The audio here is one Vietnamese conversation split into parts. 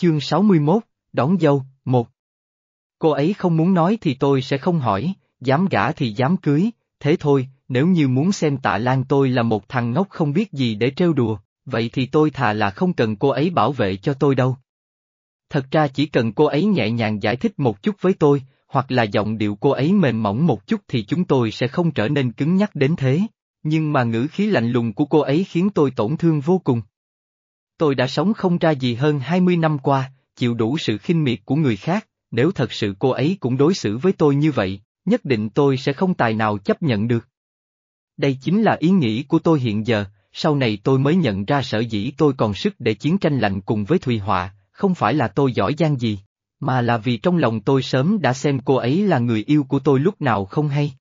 Chương 61, đón dâu, một. Cô ấy không muốn nói thì tôi sẽ không hỏi, dám gả thì dám cưới, thế thôi, nếu như muốn xem tạ lan tôi là một thằng ngốc không biết gì để trêu đùa, vậy thì tôi thà là không cần cô ấy bảo vệ cho tôi đâu. Thật ra chỉ cần cô ấy nhẹ nhàng giải thích một chút với tôi, hoặc là giọng điệu cô ấy mềm mỏng một chút thì chúng tôi sẽ không trở nên cứng nhắc đến thế, nhưng mà ngữ khí lạnh lùng của cô ấy khiến tôi tổn thương vô cùng. Tôi đã sống không ra gì hơn 20 năm qua, chịu đủ sự khinh miệt của người khác, nếu thật sự cô ấy cũng đối xử với tôi như vậy, nhất định tôi sẽ không tài nào chấp nhận được. Đây chính là ý nghĩ của tôi hiện giờ, sau này tôi mới nhận ra sở dĩ tôi còn sức để chiến tranh lạnh cùng với Thùy Họa, không phải là tôi giỏi giang gì, mà là vì trong lòng tôi sớm đã xem cô ấy là người yêu của tôi lúc nào không hay.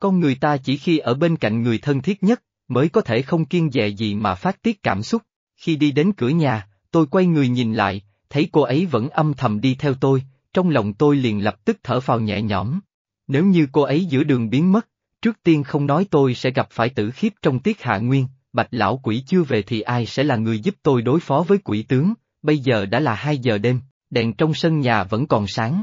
Con người ta chỉ khi ở bên cạnh người thân thiết nhất, mới có thể không kiên dè gì mà phát tiết cảm xúc. Khi đi đến cửa nhà, tôi quay người nhìn lại, thấy cô ấy vẫn âm thầm đi theo tôi, trong lòng tôi liền lập tức thở phào nhẹ nhõm. Nếu như cô ấy giữa đường biến mất, trước tiên không nói tôi sẽ gặp phải tử khiếp trong tiết hạ nguyên, bạch lão quỷ chưa về thì ai sẽ là người giúp tôi đối phó với quỷ tướng, bây giờ đã là 2 giờ đêm, đèn trong sân nhà vẫn còn sáng.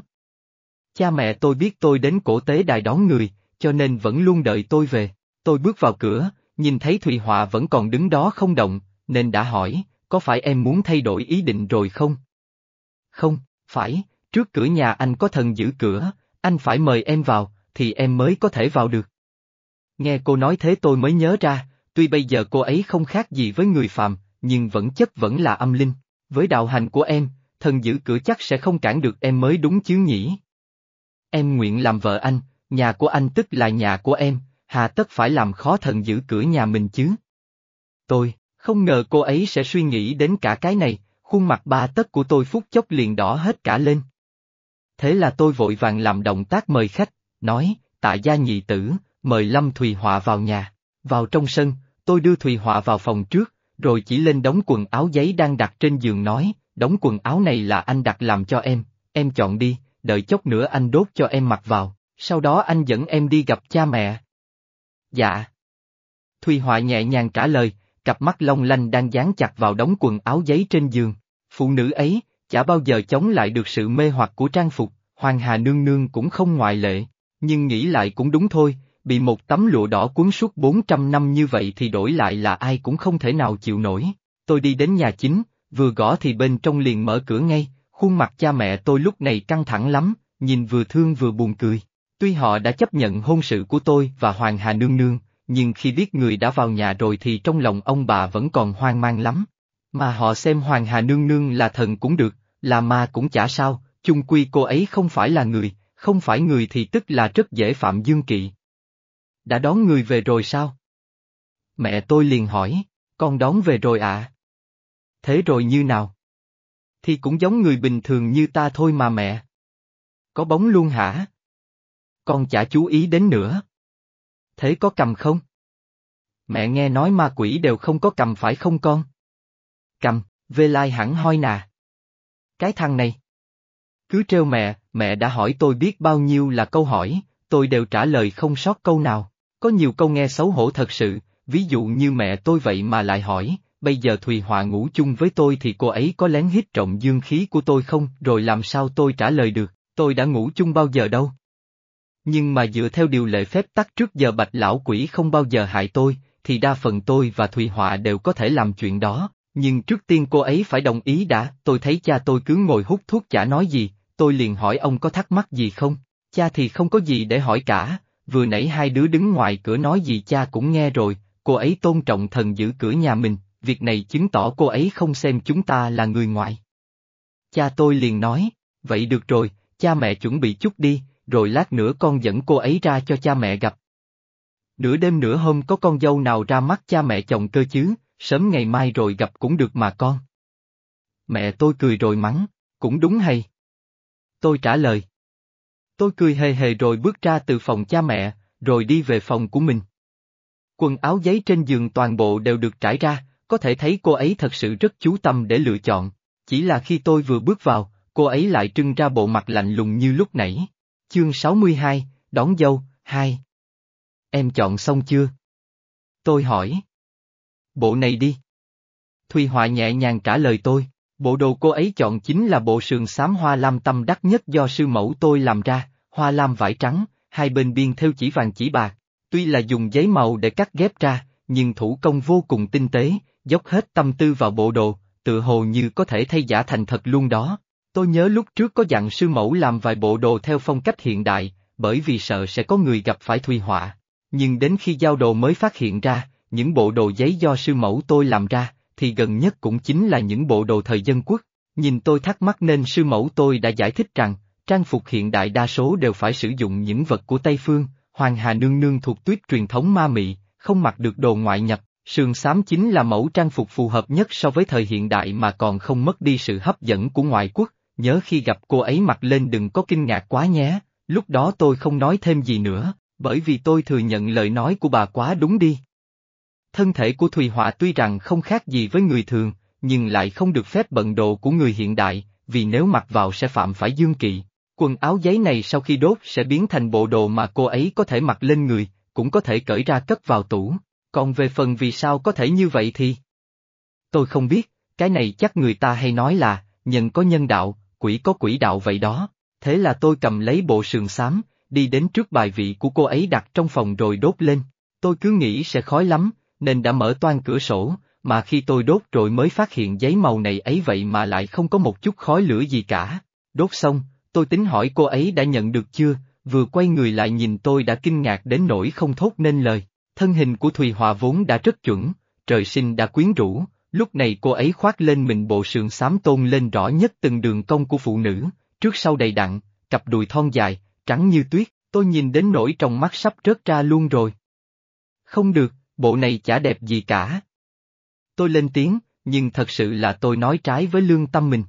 Cha mẹ tôi biết tôi đến cổ tế đài đón người, cho nên vẫn luôn đợi tôi về. Tôi bước vào cửa, nhìn thấy Thùy Họa vẫn còn đứng đó không động, nên đã hỏi, có phải em muốn thay đổi ý định rồi không? Không, phải, trước cửa nhà anh có thần giữ cửa, anh phải mời em vào, thì em mới có thể vào được. Nghe cô nói thế tôi mới nhớ ra, tuy bây giờ cô ấy không khác gì với người phàm, nhưng vẫn chất vẫn là âm linh. Với đạo hành của em, thần giữ cửa chắc sẽ không cản được em mới đúng chứ nhỉ? Em nguyện làm vợ anh, nhà của anh tức là nhà của em, hà tất phải làm khó thần giữ cửa nhà mình chứ? Tôi, không ngờ cô ấy sẽ suy nghĩ đến cả cái này, khuôn mặt ba tấc của tôi phút chốc liền đỏ hết cả lên. Thế là tôi vội vàng làm động tác mời khách, nói, tạ gia nhị tử, mời Lâm Thùy Họa vào nhà. Vào trong sân, tôi đưa Thùy Họa vào phòng trước, rồi chỉ lên đống quần áo giấy đang đặt trên giường nói, đống quần áo này là anh đặt làm cho em, em chọn đi, đợi chốc nữa anh đốt cho em mặc vào, sau đó anh dẫn em đi gặp cha mẹ. Dạ. Thùy Họa nhẹ nhàng trả lời, cặp mắt long lanh đang dán chặt vào đống quần áo giấy trên giường. Phụ nữ ấy, chả bao giờ chống lại được sự mê hoặc của trang phục, Hoàng Hà Nương Nương cũng không ngoại lệ. Nhưng nghĩ lại cũng đúng thôi, bị một tấm lụa đỏ cuốn suốt 400 năm như vậy thì đổi lại là ai cũng không thể nào chịu nổi. Tôi đi đến nhà chính, vừa gõ thì bên trong liền mở cửa ngay, khuôn mặt cha mẹ tôi lúc này căng thẳng lắm, nhìn vừa thương vừa buồn cười. Tuy họ đã chấp nhận hôn sự của tôi và Hoàng Hà Nương Nương, nhưng khi biết người đã vào nhà rồi thì trong lòng ông bà vẫn còn hoang mang lắm. Mà họ xem Hoàng Hà Nương Nương là thần cũng được, là ma cũng chả sao, chung quy cô ấy không phải là người, không phải người thì tức là rất dễ phạm dương kỵ. Đã đón người về rồi sao? Mẹ tôi liền hỏi, con đón về rồi ạ. À? Thế rồi như nào? Thì cũng giống người bình thường như ta thôi mà mẹ. Có bóng luôn hả? Con chả chú ý đến nữa. Thế có cầm không? Mẹ nghe nói ma quỷ đều không có cầm phải không con? Cầm, vê lai hẳn hoi nà. Cái thằng này. Cứ trêu mẹ, mẹ đã hỏi tôi biết bao nhiêu là câu hỏi, tôi đều trả lời không sót câu nào. Có nhiều câu nghe xấu hổ thật sự, ví dụ như mẹ tôi vậy mà lại hỏi, bây giờ Thùy Họa ngủ chung với tôi thì cô ấy có lén hít trộm dương khí của tôi không, rồi làm sao tôi trả lời được, tôi đã ngủ chung bao giờ đâu. Nhưng mà dựa theo điều lệ phép tắc trước giờ bạch lão quỷ không bao giờ hại tôi, thì đa phần tôi và Thùy Họa đều có thể làm chuyện đó, nhưng trước tiên cô ấy phải đồng ý đã, tôi thấy cha tôi cứ ngồi hút thuốc chả nói gì, tôi liền hỏi ông có thắc mắc gì không, cha thì không có gì để hỏi cả, vừa nãy hai đứa đứng ngoài cửa nói gì cha cũng nghe rồi, cô ấy tôn trọng thần giữ cửa nhà mình, việc này chứng tỏ cô ấy không xem chúng ta là người ngoại Cha tôi liền nói, vậy được rồi, cha mẹ chuẩn bị chút đi, rồi lát nữa con dẫn cô ấy ra cho cha mẹ gặp. Nửa đêm nửa hôm có con dâu nào ra mắt cha mẹ chồng cơ chứ, sớm ngày mai rồi gặp cũng được mà con. Mẹ tôi cười rồi mắng, cũng đúng hay. Tôi trả lời. Tôi cười hề hề rồi bước ra từ phòng cha mẹ, rồi đi về phòng của mình. Quần áo giấy trên giường toàn bộ đều được trải ra, có thể thấy cô ấy thật sự rất chú tâm để lựa chọn. Chỉ là khi tôi vừa bước vào, cô ấy lại trưng ra bộ mặt lạnh lùng như lúc nãy. Chương 62, đón dâu, 2. Em chọn xong chưa? Tôi hỏi. Bộ này đi. Thùy Họa nhẹ nhàng trả lời tôi, Bộ đồ cô ấy chọn chính là bộ sườn xám hoa lam tâm đắc nhất do sư mẫu tôi làm ra, hoa lam vải trắng, hai bên biên theo chỉ vàng chỉ bạc. Tuy là dùng giấy màu để cắt ghép ra, nhưng thủ công vô cùng tinh tế, dốc hết tâm tư vào bộ đồ, tự hồ như có thể thay giả thành thật luôn đó. Tôi nhớ lúc trước có dặn sư mẫu làm vài bộ đồ theo phong cách hiện đại, bởi vì sợ sẽ có người gặp phải Thùy Họa. Nhưng đến khi giao đồ mới phát hiện ra, những bộ đồ giấy do sư mẫu tôi làm ra, thì gần nhất cũng chính là những bộ đồ thời dân quốc. Nhìn tôi thắc mắc nên sư mẫu tôi đã giải thích rằng, trang phục hiện đại đa số đều phải sử dụng những vật của Tây Phương, Hoàng Hà Nương Nương thuộc tuyết truyền thống ma mị, không mặc được đồ ngoại nhập, sườn xám chính là mẫu trang phục phù hợp nhất so với thời hiện đại mà còn không mất đi sự hấp dẫn của ngoại quốc, nhớ khi gặp cô ấy mặc lên đừng có kinh ngạc quá nhé, lúc đó tôi không nói thêm gì nữa, bởi vì tôi thừa nhận lời nói của bà quá đúng đi. Thân thể của Thùy Họa tuy rằng không khác gì với người thường, nhưng lại không được phép bận đồ của người hiện đại, vì nếu mặc vào sẽ phạm phải dương kỵ. Quần áo giấy này sau khi đốt sẽ biến thành bộ đồ mà cô ấy có thể mặc lên người, cũng có thể cởi ra cất vào tủ. Còn về phần vì sao có thể như vậy thì... Tôi không biết, cái này chắc người ta hay nói là, nhân có nhân đạo, quỷ có quỷ đạo vậy đó. Thế là tôi cầm lấy bộ sườn xám, đi đến trước bài vị của cô ấy đặt trong phòng rồi đốt lên. Tôi cứ nghĩ sẽ khói lắm, nên đã mở toan cửa sổ, mà khi tôi đốt rồi mới phát hiện giấy màu này ấy vậy mà lại không có một chút khói lửa gì cả. Đốt xong, tôi tính hỏi cô ấy đã nhận được chưa, vừa quay người lại nhìn tôi đã kinh ngạc đến nỗi không thốt nên lời. Thân hình của Thùy Hòa vốn đã rất chuẩn, trời sinh đã quyến rũ, lúc này cô ấy khoác lên mình bộ sườn xám tôn lên rõ nhất từng đường cong của phụ nữ, trước sau đầy đặn, cặp đùi thon dài, trắng như tuyết, tôi nhìn đến nỗi trong mắt sắp rớt ra luôn rồi. Không được, bộ này chả đẹp gì cả. Tôi lên tiếng, nhưng thật sự là tôi nói trái với lương tâm mình.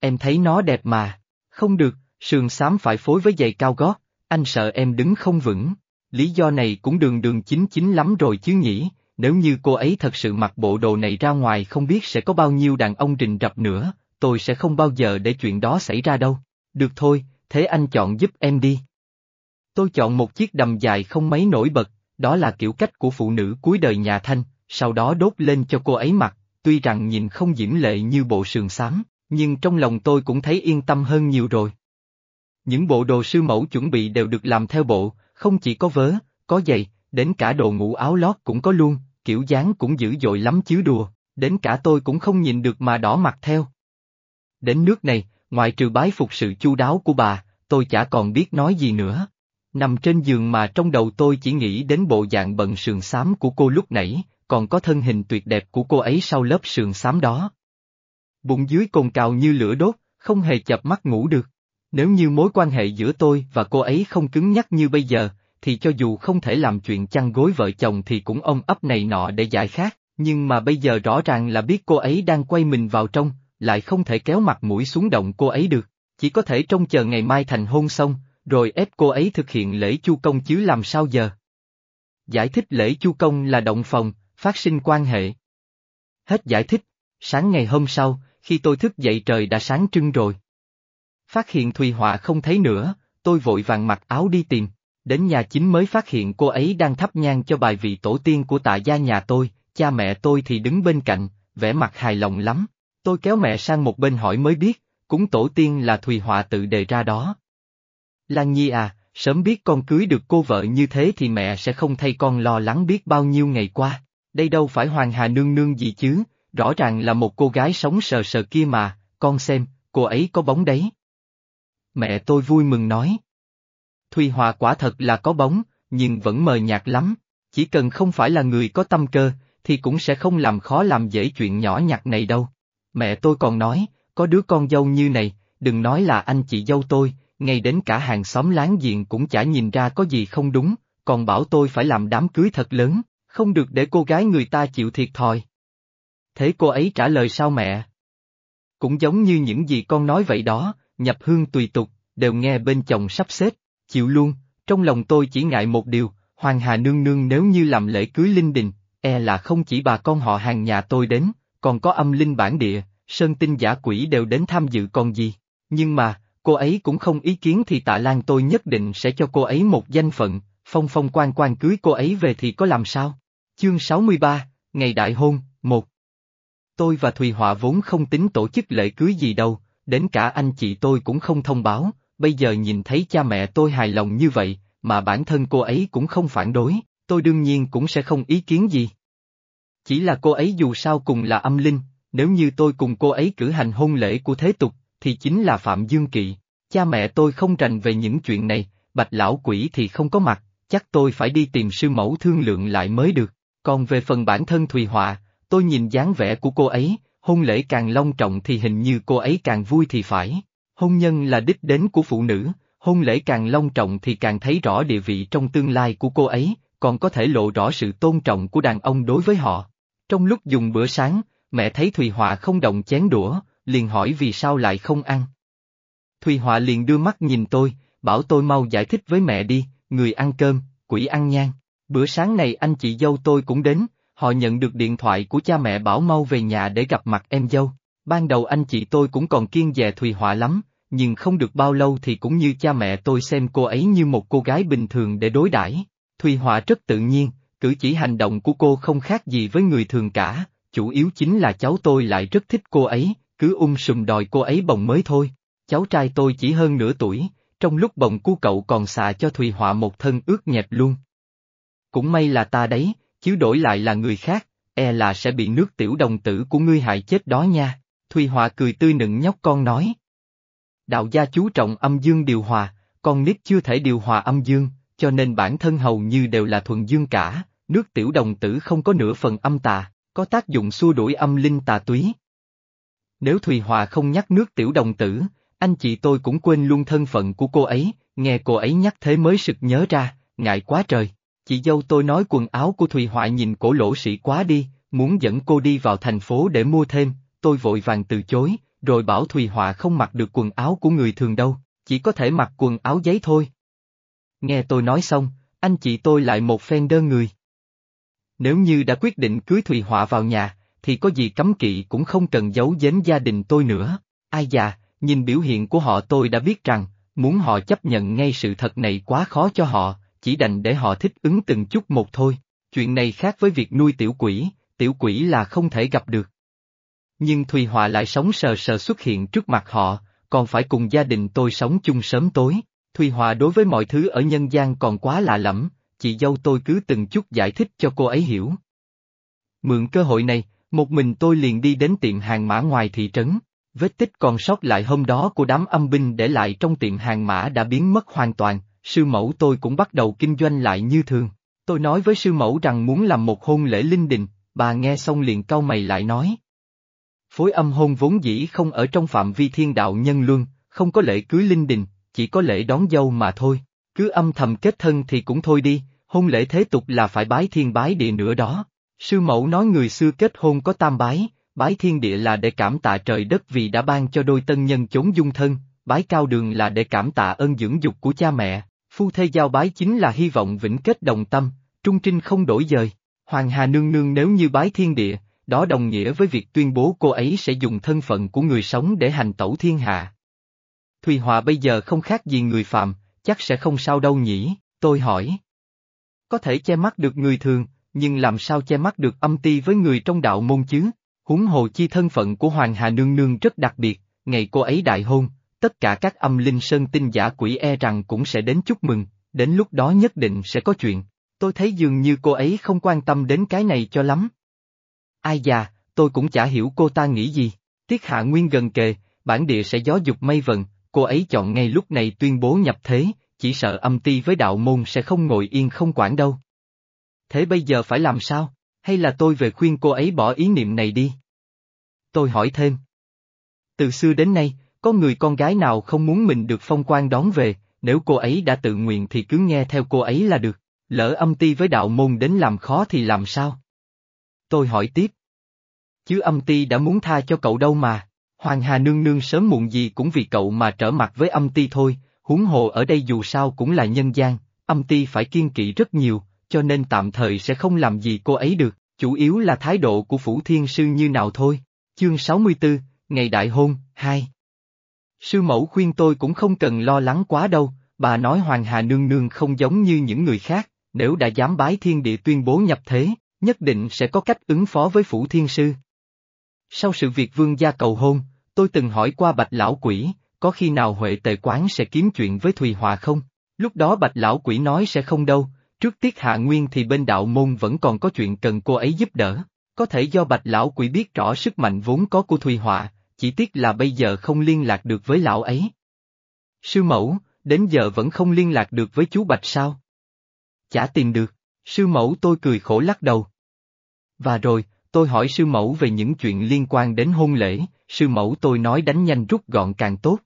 Em thấy nó đẹp mà, không được, sườn xám phải phối với giày cao gót, anh sợ em đứng không vững. Lý do này cũng đường đường chính chính lắm rồi chứ nhỉ, nếu như cô ấy thật sự mặc bộ đồ này ra ngoài không biết sẽ có bao nhiêu đàn ông rình rập nữa, tôi sẽ không bao giờ để chuyện đó xảy ra đâu. Được thôi, thế anh chọn giúp em đi. Tôi chọn một chiếc đầm dài không mấy nổi bật, đó là kiểu cách của phụ nữ cuối đời nhà Thanh, sau đó đốt lên cho cô ấy mặc, tuy rằng nhìn không diễm lệ như bộ sườn xám, nhưng trong lòng tôi cũng thấy yên tâm hơn nhiều rồi. Những bộ đồ sư mẫu chuẩn bị đều được làm theo bộ, không chỉ có vớ, có giày, đến cả đồ ngủ áo lót cũng có luôn, kiểu dáng cũng dữ dội lắm chứ đùa, đến cả tôi cũng không nhìn được mà đỏ mặt theo. Đến nước này, ngoại trừ bái phục sự chu đáo của bà, tôi chả còn biết nói gì nữa. Nằm trên giường mà trong đầu tôi chỉ nghĩ đến bộ dạng bận sườn xám của cô lúc nãy, còn có thân hình tuyệt đẹp của cô ấy sau lớp sườn xám đó. Bụng dưới cồn cào như lửa đốt, không hề chập mắt ngủ được. Nếu như mối quan hệ giữa tôi và cô ấy không cứng nhắc như bây giờ, thì cho dù không thể làm chuyện chăn gối vợ chồng thì cũng ôm ấp này nọ để giải khát, nhưng mà bây giờ rõ ràng là biết cô ấy đang quay mình vào trong, lại không thể kéo mặt mũi xuống động cô ấy được, chỉ có thể trông chờ ngày mai thành hôn xong, rồi ép cô ấy thực hiện lễ chu công chứ làm sao giờ. Giải thích lễ chu công là động phòng, phát sinh quan hệ. Hết giải thích, sáng ngày hôm sau, khi tôi thức dậy trời đã sáng trưng rồi. Phát hiện Thùy Họa không thấy nữa, tôi vội vàng mặc áo đi tìm, đến nhà chính mới phát hiện cô ấy đang thắp nhang cho bài vị tổ tiên của tạ gia nhà tôi, cha mẹ tôi thì đứng bên cạnh, vẻ mặt hài lòng lắm. Tôi kéo mẹ sang một bên hỏi mới biết, cúng tổ tiên là Thùy Họa tự đề ra đó. Lan Nhi à, sớm biết con cưới được cô vợ như thế thì mẹ sẽ không thay con lo lắng biết bao nhiêu ngày qua, đây đâu phải Hoàng Hà Nương Nương gì chứ, rõ ràng là một cô gái sống sờ sờ kia mà, con xem, cô ấy có bóng đấy. Mẹ tôi vui mừng nói. Thùy Hòa quả thật là có bóng, nhưng vẫn mờ nhạt lắm, chỉ cần không phải là người có tâm cơ, thì cũng sẽ không làm khó làm dễ chuyện nhỏ nhặt này đâu. Mẹ tôi còn nói, có đứa con dâu như này, đừng nói là anh chị dâu tôi, ngay đến cả hàng xóm láng giềng cũng chả nhìn ra có gì không đúng, còn bảo tôi phải làm đám cưới thật lớn, không được để cô gái người ta chịu thiệt thòi. Thế cô ấy trả lời sao mẹ? Cũng giống như những gì con nói vậy đó, nhập hương tùy tục, đều nghe bên chồng sắp xếp, chịu luôn, trong lòng tôi chỉ ngại một điều, Hoàng Hà Nương Nương nếu như làm lễ cưới linh đình, e là không chỉ bà con họ hàng nhà tôi đến, còn có âm linh bản địa, sơn tinh giả quỷ đều đến tham dự còn gì. Nhưng mà, cô ấy cũng không ý kiến thì tạ lan tôi nhất định sẽ cho cô ấy một danh phận, phong phong quan quan cưới cô ấy về thì có làm sao? Chương 63, Ngày Đại Hôn, 1 Tôi và Thùy Họa vốn không tính tổ chức lễ cưới gì đâu, đến cả anh chị tôi cũng không thông báo, bây giờ nhìn thấy cha mẹ tôi hài lòng như vậy, mà bản thân cô ấy cũng không phản đối, tôi đương nhiên cũng sẽ không ý kiến gì. Chỉ là cô ấy dù sao cùng là âm linh, nếu như tôi cùng cô ấy cử hành hôn lễ của thế tục, thì chính là Phạm Dương Kỵ. Cha mẹ tôi không rành về những chuyện này, bạch lão quỷ thì không có mặt, chắc tôi phải đi tìm sư mẫu thương lượng lại mới được. Còn về phần bản thân Thùy Họa, tôi nhìn dáng vẻ của cô ấy, hôn lễ càng long trọng thì hình như cô ấy càng vui thì phải. Hôn nhân là đích đến của phụ nữ, hôn lễ càng long trọng thì càng thấy rõ địa vị trong tương lai của cô ấy, còn có thể lộ rõ sự tôn trọng của đàn ông đối với họ. Trong lúc dùng bữa sáng, mẹ thấy Thùy Họa không động chén đũa, liền hỏi vì sao lại không ăn. Thùy Họa liền đưa mắt nhìn tôi, bảo tôi mau giải thích với mẹ đi, người ăn cơm, quỷ ăn nhang. Bữa sáng này anh chị dâu tôi cũng đến, họ nhận được điện thoại của cha mẹ bảo mau về nhà để gặp mặt em dâu. Ban đầu anh chị tôi cũng còn kiên dè Thùy Họa lắm, nhưng không được bao lâu thì cũng như cha mẹ tôi xem cô ấy như một cô gái bình thường để đối đãi. Thùy Họa rất tự nhiên, cử chỉ hành động của cô không khác gì với người thường cả, chủ yếu chính là cháu tôi lại rất thích cô ấy, cứ ung sùm đòi cô ấy bồng mới thôi. Cháu trai tôi chỉ hơn nửa tuổi, trong lúc bồng cu cậu còn xà cho Thùy Họa một thân ướt nhẹp luôn. Cũng may là ta đấy, chứ đổi lại là người khác, e là sẽ bị nước tiểu đồng tử của ngươi hại chết đó nha. Thùy Họa cười tươi nựng nhóc con nói. Đạo gia chú trọng âm dương điều hòa, con nít chưa thể điều hòa âm dương, cho nên bản thân hầu như đều là thuần dương cả, nước tiểu đồng tử không có nửa phần âm tà, có tác dụng xua đuổi âm linh tà túy. Nếu Thùy Hòa không nhắc nước tiểu đồng tử, anh chị tôi cũng quên luôn thân phận của cô ấy, nghe cô ấy nhắc thế mới sực nhớ ra, ngại quá trời. Chị dâu tôi nói quần áo của Thùy Họa nhìn cổ lỗ sĩ quá đi, muốn dẫn cô đi vào thành phố để mua thêm, tôi vội vàng từ chối, rồi bảo Thùy Họa không mặc được quần áo của người thường đâu, chỉ có thể mặc quần áo giấy thôi. Nghe tôi nói xong, anh chị tôi lại một phen đơn người. Nếu như đã quyết định cưới Thùy Họa vào nhà, thì có gì cấm kỵ cũng không cần giấu giếm gia đình tôi nữa. Ai già, nhìn biểu hiện của họ tôi đã biết rằng, muốn họ chấp nhận ngay sự thật này quá khó cho họ, chỉ đành để họ thích ứng từng chút một thôi. Chuyện này khác với việc nuôi tiểu quỷ, tiểu quỷ là không thể gặp được. Nhưng Thùy Họa lại sống sờ sờ xuất hiện trước mặt họ, còn phải cùng gia đình tôi sống chung sớm tối. Thùy Họa đối với mọi thứ ở nhân gian còn quá lạ lẫm, chị dâu tôi cứ từng chút giải thích cho cô ấy hiểu. Mượn cơ hội này, một mình tôi liền đi đến tiệm hàng mã ngoài thị trấn. Vết tích còn sót lại hôm đó của đám âm binh để lại trong tiệm hàng mã đã biến mất hoàn toàn, sư mẫu tôi cũng bắt đầu kinh doanh lại như thường. Tôi nói với sư mẫu rằng muốn làm một hôn lễ linh đình, bà nghe xong liền cau mày lại nói. Phối âm hôn vốn dĩ không ở trong phạm vi thiên đạo nhân luân, không có lễ cưới linh đình, chỉ có lễ đón dâu mà thôi, cứ âm thầm kết thân thì cũng thôi đi, hôn lễ thế tục là phải bái thiên bái địa nữa đó. Sư mẫu nói người xưa kết hôn có tam bái, bái thiên địa là để cảm tạ trời đất vì đã ban cho đôi tân nhân chốn dung thân, bái cao đường là để cảm tạ ơn dưỡng dục của cha mẹ, phu thê giao bái chính là hy vọng vĩnh kết đồng tâm, trung trinh không đổi dời. Hoàng Hà Nương Nương nếu như bái thiên địa, đó đồng nghĩa với việc tuyên bố cô ấy sẽ dùng thân phận của người sống để hành tẩu thiên hạ. Thùy Hòa bây giờ không khác gì người phạm, chắc sẽ không sao đâu nhỉ, tôi hỏi. Có thể che mắt được người thường, nhưng làm sao che mắt được âm ti với người trong đạo môn chứ? Huống hồ chi thân phận của Hoàng Hà Nương Nương rất đặc biệt, ngày cô ấy đại hôn, tất cả các âm linh sơn tinh giả quỷ e rằng cũng sẽ đến chúc mừng, đến lúc đó nhất định sẽ có chuyện. Tôi thấy dường như cô ấy không quan tâm đến cái này cho lắm. Ai già, tôi cũng chả hiểu cô ta nghĩ gì. Tiết hạ nguyên gần kề, bản địa sẽ gió dục mây vần, cô ấy chọn ngay lúc này tuyên bố nhập thế, chỉ sợ âm ti với đạo môn sẽ không ngồi yên không quản đâu. Thế bây giờ phải làm sao? Hay là tôi về khuyên cô ấy bỏ ý niệm này đi? Tôi hỏi thêm. Từ xưa đến nay, có người con gái nào không muốn mình được phong quan đón về, nếu cô ấy đã tự nguyện thì cứ nghe theo cô ấy là được, lỡ âm ti với đạo môn đến làm khó thì làm sao? Tôi hỏi tiếp. Chứ âm ti đã muốn tha cho cậu đâu mà, Hoàng Hà Nương Nương sớm muộn gì cũng vì cậu mà trở mặt với âm ti thôi, huống hồ ở đây dù sao cũng là nhân gian, âm ti phải kiên kỵ rất nhiều, cho nên tạm thời sẽ không làm gì cô ấy được, chủ yếu là thái độ của Phủ Thiên Sư như nào thôi. Chương 64, Ngày Đại Hôn, 2 Sư mẫu khuyên tôi cũng không cần lo lắng quá đâu, bà nói Hoàng Hà Nương Nương không giống như những người khác, nếu đã dám bái thiên địa tuyên bố nhập thế, nhất định sẽ có cách ứng phó với Phủ Thiên Sư. Sau sự việc vương gia cầu hôn, tôi từng hỏi qua bạch lão quỷ, có khi nào Huệ tề quán sẽ kiếm chuyện với Thùy Hòa không? Lúc đó bạch lão quỷ nói sẽ không đâu, trước tiết hạ nguyên thì bên đạo môn vẫn còn có chuyện cần cô ấy giúp đỡ. Có thể do bạch lão quỷ biết rõ sức mạnh vốn có của Thùy Hòa, chỉ tiếc là bây giờ không liên lạc được với lão ấy. Sư mẫu, đến giờ vẫn không liên lạc được với chú Bạch sao? Chả tìm được, sư mẫu tôi cười khổ lắc đầu. Và rồi, tôi hỏi sư mẫu về những chuyện liên quan đến hôn lễ, sư mẫu tôi nói đánh nhanh rút gọn càng tốt.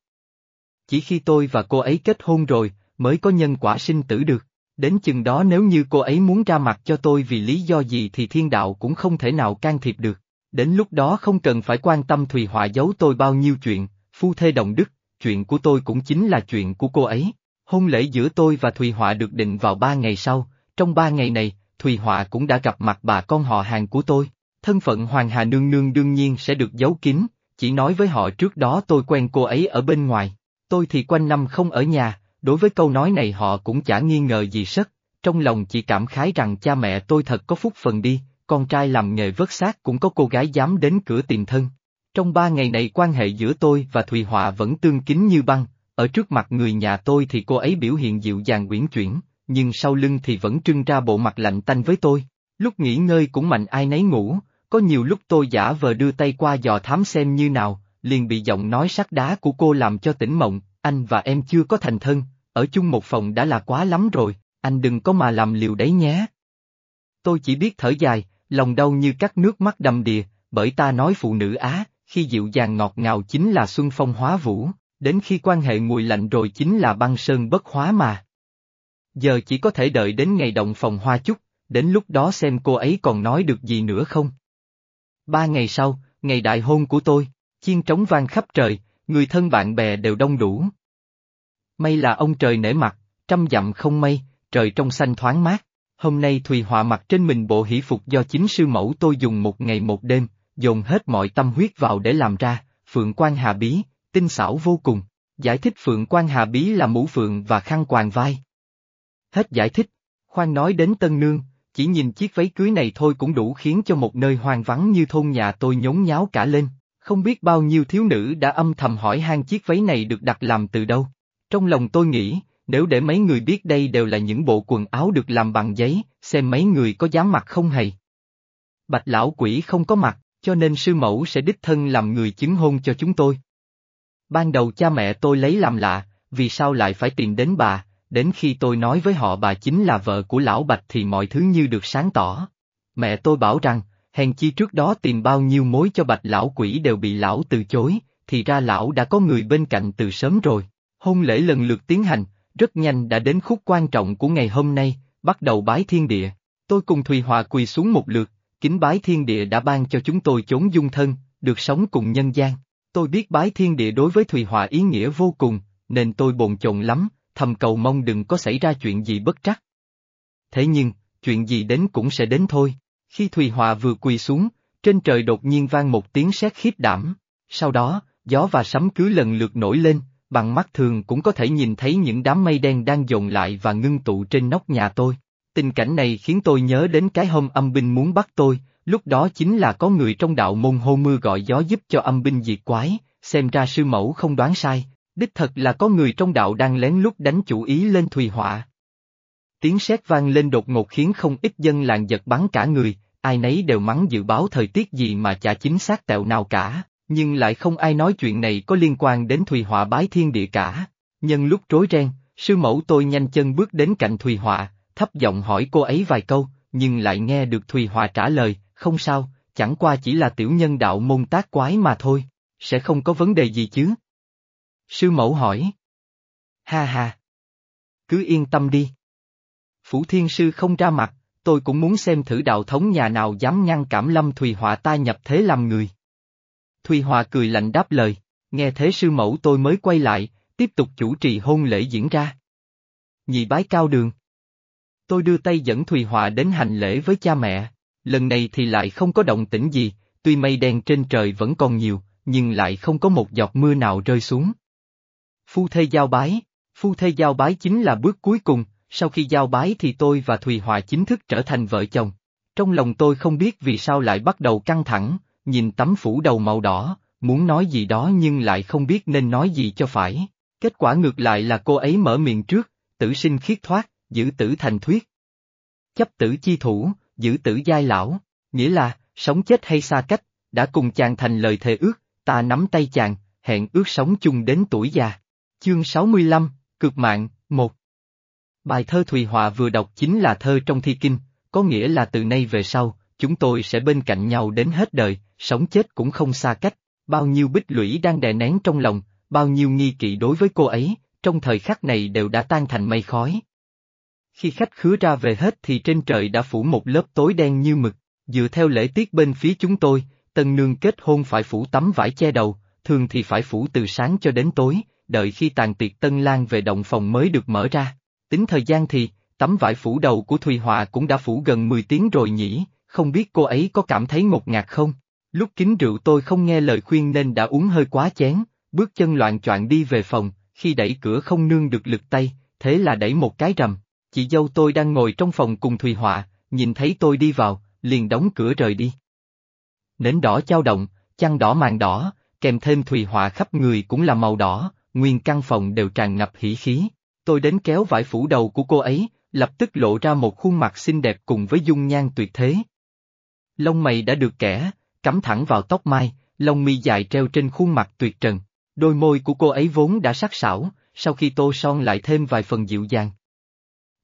Chỉ khi tôi và cô ấy kết hôn rồi, mới có nhân quả sinh tử được. Đến chừng đó nếu như cô ấy muốn ra mặt cho tôi vì lý do gì thì thiên đạo cũng không thể nào can thiệp được. Đến lúc đó không cần phải quan tâm Thùy Họa giấu tôi bao nhiêu chuyện, phu thê đồng đức, chuyện của tôi cũng chính là chuyện của cô ấy. Hôn lễ giữa tôi và Thùy Họa được định vào ba ngày sau, trong ba ngày này, Thùy Họa cũng đã gặp mặt bà con họ hàng của tôi. Thân phận Hoàng Hà Nương Nương đương nhiên sẽ được giấu kín, chỉ nói với họ trước đó tôi quen cô ấy ở bên ngoài. Tôi thì quanh năm không ở nhà, đối với câu nói này họ cũng chả nghi ngờ gì sất, trong lòng chỉ cảm khái rằng cha mẹ tôi thật có phúc phần đi, con trai làm nghề vớt xác cũng có cô gái dám đến cửa tìm thân. Trong ba ngày này quan hệ giữa tôi và Thùy Họa vẫn tương kính như băng, ở trước mặt người nhà tôi thì cô ấy biểu hiện dịu dàng uyển chuyển, nhưng sau lưng thì vẫn trưng ra bộ mặt lạnh tanh với tôi. Lúc nghỉ ngơi cũng mạnh ai nấy ngủ, có nhiều lúc tôi giả vờ đưa tay qua dò thám xem như nào, liền bị giọng nói sắc đá của cô làm cho tỉnh mộng, anh và em chưa có thành thân, ở chung một phòng đã là quá lắm rồi, anh đừng có mà làm liều đấy nhé. Tôi chỉ biết thở dài, lòng đau như cắt nước mắt đầm đìa, bởi ta nói phụ nữ Á, khi dịu dàng ngọt ngào chính là xuân phong hóa vũ, đến khi quan hệ nguội lạnh rồi chính là băng sơn bất hóa mà. Giờ chỉ có thể đợi đến ngày động phòng hoa chút, đến lúc đó xem cô ấy còn nói được gì nữa không. Ba ngày sau, ngày đại hôn của tôi, chiên trống vang khắp trời, người thân bạn bè đều đông đủ. May là ông trời nể mặt, trăm dặm không mây, trời trong xanh thoáng mát. Hôm nay Thùy Họa mặc trên mình bộ hỷ phục do chính sư mẫu tôi dùng một ngày một đêm, dồn hết mọi tâm huyết vào để làm ra, Phượng Quan Hà Bí, tinh xảo vô cùng. Giải thích Phượng Quan Hà Bí là mũ phượng và khăn quàng vai. Hết giải thích, khoan nói đến Tân Nương, chỉ nhìn chiếc váy cưới này thôi cũng đủ khiến cho một nơi hoang vắng như thôn nhà tôi nhốn nháo cả lên, không biết bao nhiêu thiếu nữ đã âm thầm hỏi han chiếc váy này được đặt làm từ đâu. Trong lòng tôi nghĩ, nếu để mấy người biết đây đều là những bộ quần áo được làm bằng giấy, xem mấy người có dám mặc không hay? Bạch lão quỷ không có mặt, cho nên sư mẫu sẽ đích thân làm người chứng hôn cho chúng tôi. Ban đầu cha mẹ tôi lấy làm lạ, vì sao lại phải tìm đến bà, đến khi tôi nói với họ bà chính là vợ của lão Bạch thì mọi thứ như được sáng tỏ. Mẹ tôi bảo rằng, hèn chi trước đó tìm bao nhiêu mối cho Bạch lão quỷ đều bị lão từ chối, thì ra lão đã có người bên cạnh từ sớm rồi. Hôn lễ lần lượt tiến hành, rất nhanh đã đến khúc quan trọng của ngày hôm nay, bắt đầu bái thiên địa. Tôi cùng Thùy Hòa quỳ xuống một lượt, kính bái thiên địa đã ban cho chúng tôi chốn dung thân, được sống cùng nhân gian. Tôi biết bái thiên địa đối với Thùy Hòa ý nghĩa vô cùng, nên tôi bồn chồn lắm, thầm cầu mong đừng có xảy ra chuyện gì bất trắc. Thế nhưng, chuyện gì đến cũng sẽ đến thôi. Khi Thùy Hòa vừa quỳ xuống, trên trời đột nhiên vang một tiếng sét khiếp đảm. Sau đó, gió và sấm cứ lần lượt nổi lên, bằng mắt thường cũng có thể nhìn thấy những đám mây đen đang dồn lại và ngưng tụ trên nóc nhà tôi. Tình cảnh này khiến tôi nhớ đến cái hôm âm binh muốn bắt tôi, lúc đó chính là có người trong đạo môn hô mưa gọi gió giúp cho âm binh diệt quái, xem ra sư mẫu không đoán sai, đích thật là có người trong đạo đang lén lút đánh chủ ý lên thùy họa. Tiếng sét vang lên đột ngột khiến không ít dân làng giật bắn cả người, ai nấy đều mắng dự báo thời tiết gì mà chả chính xác tẹo nào cả nhưng lại không ai nói chuyện này có liên quan đến Thùy Họa bái thiên địa cả. Nhân lúc rối ren, sư mẫu tôi nhanh chân bước đến cạnh Thùy Họa, thấp giọng hỏi cô ấy vài câu, nhưng lại nghe được Thùy Họa trả lời, không sao, chẳng qua chỉ là tiểu nhân đạo môn tác quái mà thôi, sẽ không có vấn đề gì chứ. Sư mẫu hỏi. Ha ha. Cứ yên tâm đi. Phủ Thiên Sư không ra mặt, tôi cũng muốn xem thử đạo thống nhà nào dám ngăn cảm lâm Thùy Họa ta nhập thế làm người. Thùy Hòa cười lạnh đáp lời, nghe thế sư mẫu tôi mới quay lại, tiếp tục chủ trì hôn lễ diễn ra. Nhị bái cao đường. Tôi đưa tay dẫn Thùy Hòa đến hành lễ với cha mẹ, lần này thì lại không có động tĩnh gì, tuy mây đen trên trời vẫn còn nhiều, nhưng lại không có một giọt mưa nào rơi xuống. Phu thê giao bái, phu thê giao bái chính là bước cuối cùng, sau khi giao bái thì tôi và Thùy Hòa chính thức trở thành vợ chồng. Trong lòng tôi không biết vì sao lại bắt đầu căng thẳng, nhìn tấm phủ đầu màu đỏ, muốn nói gì đó nhưng lại không biết nên nói gì cho phải. Kết quả ngược lại là cô ấy mở miệng trước, tử sinh khiết thoát, giữ tử thành thuyết. Chấp tử chi thủ, giữ tử giai lão, nghĩa là, sống chết hay xa cách, đã cùng chàng thành lời thề ước, ta nắm tay chàng, hẹn ước sống chung đến tuổi già. Chương 65, Cực mạng, 1 Bài thơ Thùy Họa vừa đọc chính là thơ trong thi kinh, có nghĩa là từ nay về sau, chúng tôi sẽ bên cạnh nhau đến hết đời, sống chết cũng không xa cách, bao nhiêu bích lũy đang đè nén trong lòng, bao nhiêu nghi kỵ đối với cô ấy, trong thời khắc này đều đã tan thành mây khói. Khi khách khứa ra về hết thì trên trời đã phủ một lớp tối đen như mực, dựa theo lễ tiết bên phía chúng tôi, tân nương kết hôn phải phủ tấm vải che đầu, thường thì phải phủ từ sáng cho đến tối, đợi khi tàn tiệc tân lang về động phòng mới được mở ra. Tính thời gian thì, tấm vải phủ đầu của Thùy Hòa cũng đã phủ gần 10 tiếng rồi nhỉ, không biết cô ấy có cảm thấy ngột ngạt không? Lúc kính rượu tôi không nghe lời khuyên nên đã uống hơi quá chén, bước chân loạn choạng đi về phòng, khi đẩy cửa không nương được lực tay, thế là đẩy một cái rầm. Chị dâu tôi đang ngồi trong phòng cùng Thùy Họa, nhìn thấy tôi đi vào, liền đóng cửa rời đi. Nến đỏ trao động, chăn đỏ màn đỏ, kèm thêm Thùy Họa khắp người cũng là màu đỏ, nguyên căn phòng đều tràn ngập hỉ khí. Tôi đến kéo vải phủ đầu của cô ấy, lập tức lộ ra một khuôn mặt xinh đẹp cùng với dung nhan tuyệt thế. Lông mày đã được kẻ, cắm thẳng vào tóc mai, lông mi dài treo trên khuôn mặt tuyệt trần. Đôi môi của cô ấy vốn đã sắc sảo, sau khi tô son lại thêm vài phần dịu dàng.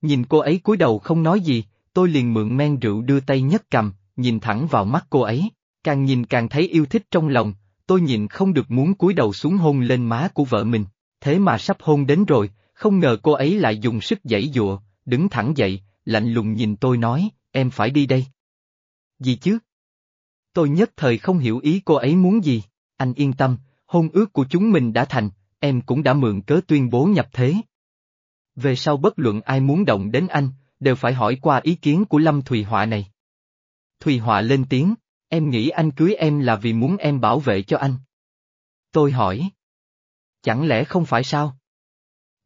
Nhìn cô ấy cúi đầu không nói gì, tôi liền mượn men rượu đưa tay nhấc cầm, nhìn thẳng vào mắt cô ấy, càng nhìn càng thấy yêu thích trong lòng, tôi nhìn không được muốn cúi đầu xuống hôn lên má của vợ mình, thế mà sắp hôn đến rồi, không ngờ cô ấy lại dùng sức giãy dụa, đứng thẳng dậy, lạnh lùng nhìn tôi nói, em phải đi đây. Gì chứ? Tôi nhất thời không hiểu ý cô ấy muốn gì, anh yên tâm, hôn ước của chúng mình đã thành, em cũng đã mượn cớ tuyên bố nhập thế. Về sau bất luận ai muốn động đến anh, đều phải hỏi qua ý kiến của Lâm Thùy Họa này. Thùy Họa lên tiếng, em nghĩ anh cưới em là vì muốn em bảo vệ cho anh. Tôi hỏi. Chẳng lẽ không phải sao?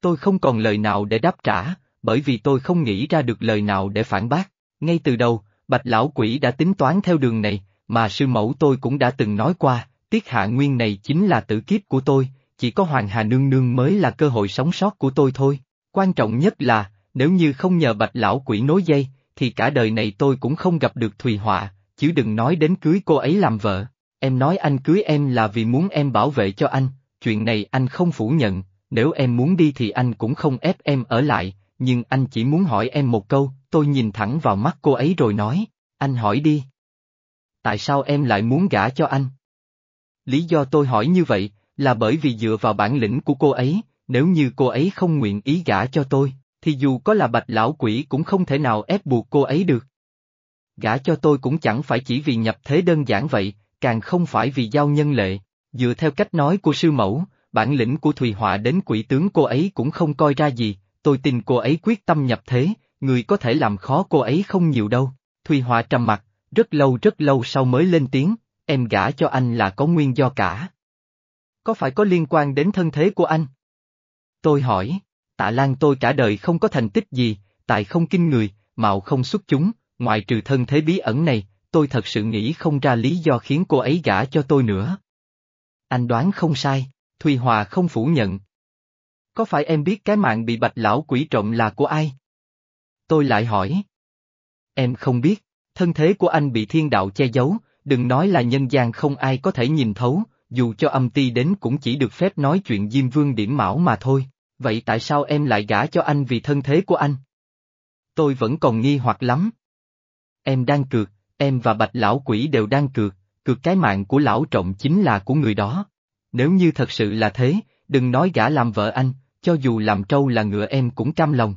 Tôi không còn lời nào để đáp trả, bởi vì tôi không nghĩ ra được lời nào để phản bác. Ngay từ đầu, Bạch Lão Quỷ đã tính toán theo đường này, mà sư mẫu tôi cũng đã từng nói qua, tiết hạ nguyên này chính là tử kiếp của tôi, chỉ có Hoàng Hà Nương Nương mới là cơ hội sống sót của tôi thôi. Quan trọng nhất là, nếu như không nhờ Bạch Lão Quỷ nối dây, thì cả đời này tôi cũng không gặp được Thùy Họa, chứ đừng nói đến cưới cô ấy làm vợ. Em nói anh cưới em là vì muốn em bảo vệ cho anh, chuyện này anh không phủ nhận, nếu em muốn đi thì anh cũng không ép em ở lại, nhưng anh chỉ muốn hỏi em một câu, tôi nhìn thẳng vào mắt cô ấy rồi nói, anh hỏi đi. Tại sao em lại muốn gả cho anh? Lý do tôi hỏi như vậy, là bởi vì dựa vào bản lĩnh của cô ấy, nếu như cô ấy không nguyện ý gả cho tôi, thì dù có là bạch lão quỷ cũng không thể nào ép buộc cô ấy được. Gả cho tôi cũng chẳng phải chỉ vì nhập thế đơn giản vậy, càng không phải vì giao nhân lệ, dựa theo cách nói của sư mẫu, bản lĩnh của Thùy Họa đến quỷ tướng cô ấy cũng không coi ra gì, tôi tin cô ấy quyết tâm nhập thế, người có thể làm khó cô ấy không nhiều đâu. Thùy Họa trầm mặt, rất lâu rất lâu sau mới lên tiếng, em gả cho anh là có nguyên do cả. Có phải có liên quan đến thân thế của anh? Tôi hỏi, tạ lan tôi cả đời không có thành tích gì, tại không kinh người, mạo không xuất chúng, ngoại trừ thân thế bí ẩn này, tôi thật sự nghĩ không ra lý do khiến cô ấy gả cho tôi nữa. Anh đoán không sai, Thùy Hòa không phủ nhận. Có phải em biết cái mạng bị bạch lão quỷ trộm là của ai? Tôi lại hỏi. Em không biết, thân thế của anh bị thiên đạo che giấu, đừng nói là nhân gian không ai có thể nhìn thấu, dù cho âm ti đến cũng chỉ được phép nói chuyện Diêm Vương điểm mão mà thôi, vậy tại sao em lại gả cho anh vì thân thế của anh? Tôi vẫn còn nghi hoặc lắm. Em đang cược, em và bạch lão quỷ đều đang cược, cược cái mạng của lão trọng chính là của người đó. Nếu như thật sự là thế, đừng nói gả làm vợ anh, cho dù làm trâu là ngựa em cũng cam lòng.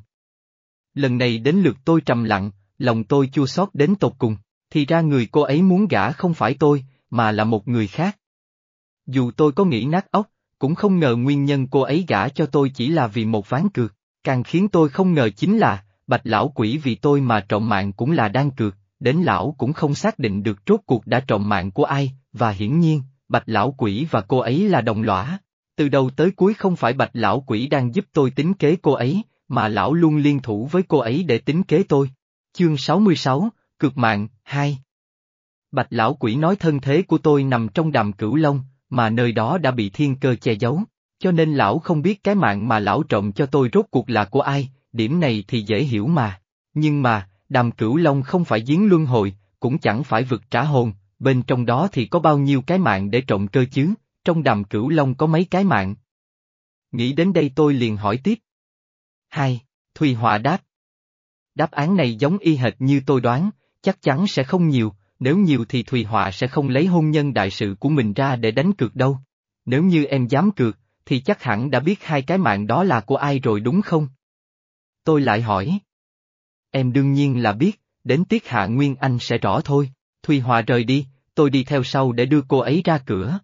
Lần này đến lượt tôi trầm lặng, lòng tôi chua xót đến tột cùng, thì ra người cô ấy muốn gả không phải tôi, mà là một người khác. Dù tôi có nghĩ nát óc, cũng không ngờ nguyên nhân cô ấy gả cho tôi chỉ là vì một ván cược, càng khiến tôi không ngờ chính là, bạch lão quỷ vì tôi mà trộm mạng cũng là đang cược, đến lão cũng không xác định được rốt cuộc đã trộm mạng của ai, và hiển nhiên, bạch lão quỷ và cô ấy là đồng lõa. Từ đầu tới cuối không phải bạch lão quỷ đang giúp tôi tính kế cô ấy, mà lão luôn liên thủ với cô ấy để tính kế tôi. Chương 66, Cực mạng, 2 Bạch lão quỷ nói thân thế của tôi nằm trong đàm cửu long, mà nơi đó đã bị thiên cơ che giấu, cho nên lão không biết cái mạng mà lão trộm cho tôi rốt cuộc là của ai, điểm này thì dễ hiểu mà. Nhưng mà, đàm cửu long không phải giếng luân hồi, cũng chẳng phải vực trả hồn, bên trong đó thì có bao nhiêu cái mạng để trộm cơ chứ, trong đàm cửu long có mấy cái mạng. Nghĩ đến đây tôi liền hỏi tiếp. Hai, Thùy Họa đáp. Đáp án này giống y hệt như tôi đoán, chắc chắn sẽ không nhiều, nếu nhiều thì Thùy Họa sẽ không lấy hôn nhân đại sự của mình ra để đánh cược đâu. Nếu như em dám cược, thì chắc hẳn đã biết hai cái mạng đó là của ai rồi đúng không? Tôi lại hỏi. Em đương nhiên là biết, đến tiết hạ Nguyên Anh sẽ rõ thôi. Thùy hòa rời đi, tôi đi theo sau để đưa cô ấy ra cửa.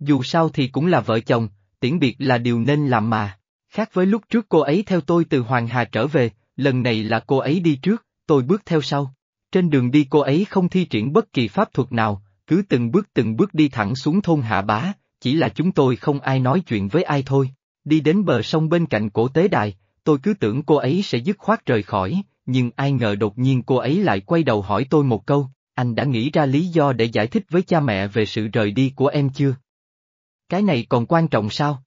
Dù sao thì cũng là vợ chồng, tiễn biệt là điều nên làm mà. Khác với lúc trước cô ấy theo tôi từ Hoàng Hà trở về, lần này là cô ấy đi trước, tôi bước theo sau. Trên đường đi cô ấy không thi triển bất kỳ pháp thuật nào, cứ từng bước từng bước đi thẳng xuống thôn Hạ Bá, chỉ là chúng tôi không ai nói chuyện với ai thôi. Đi đến bờ sông bên cạnh cổ tế đài, tôi cứ tưởng cô ấy sẽ dứt khoát rời khỏi, nhưng ai ngờ đột nhiên cô ấy lại quay đầu hỏi tôi một câu, anh đã nghĩ ra lý do để giải thích với cha mẹ về sự rời đi của em chưa? Cái này còn quan trọng sao?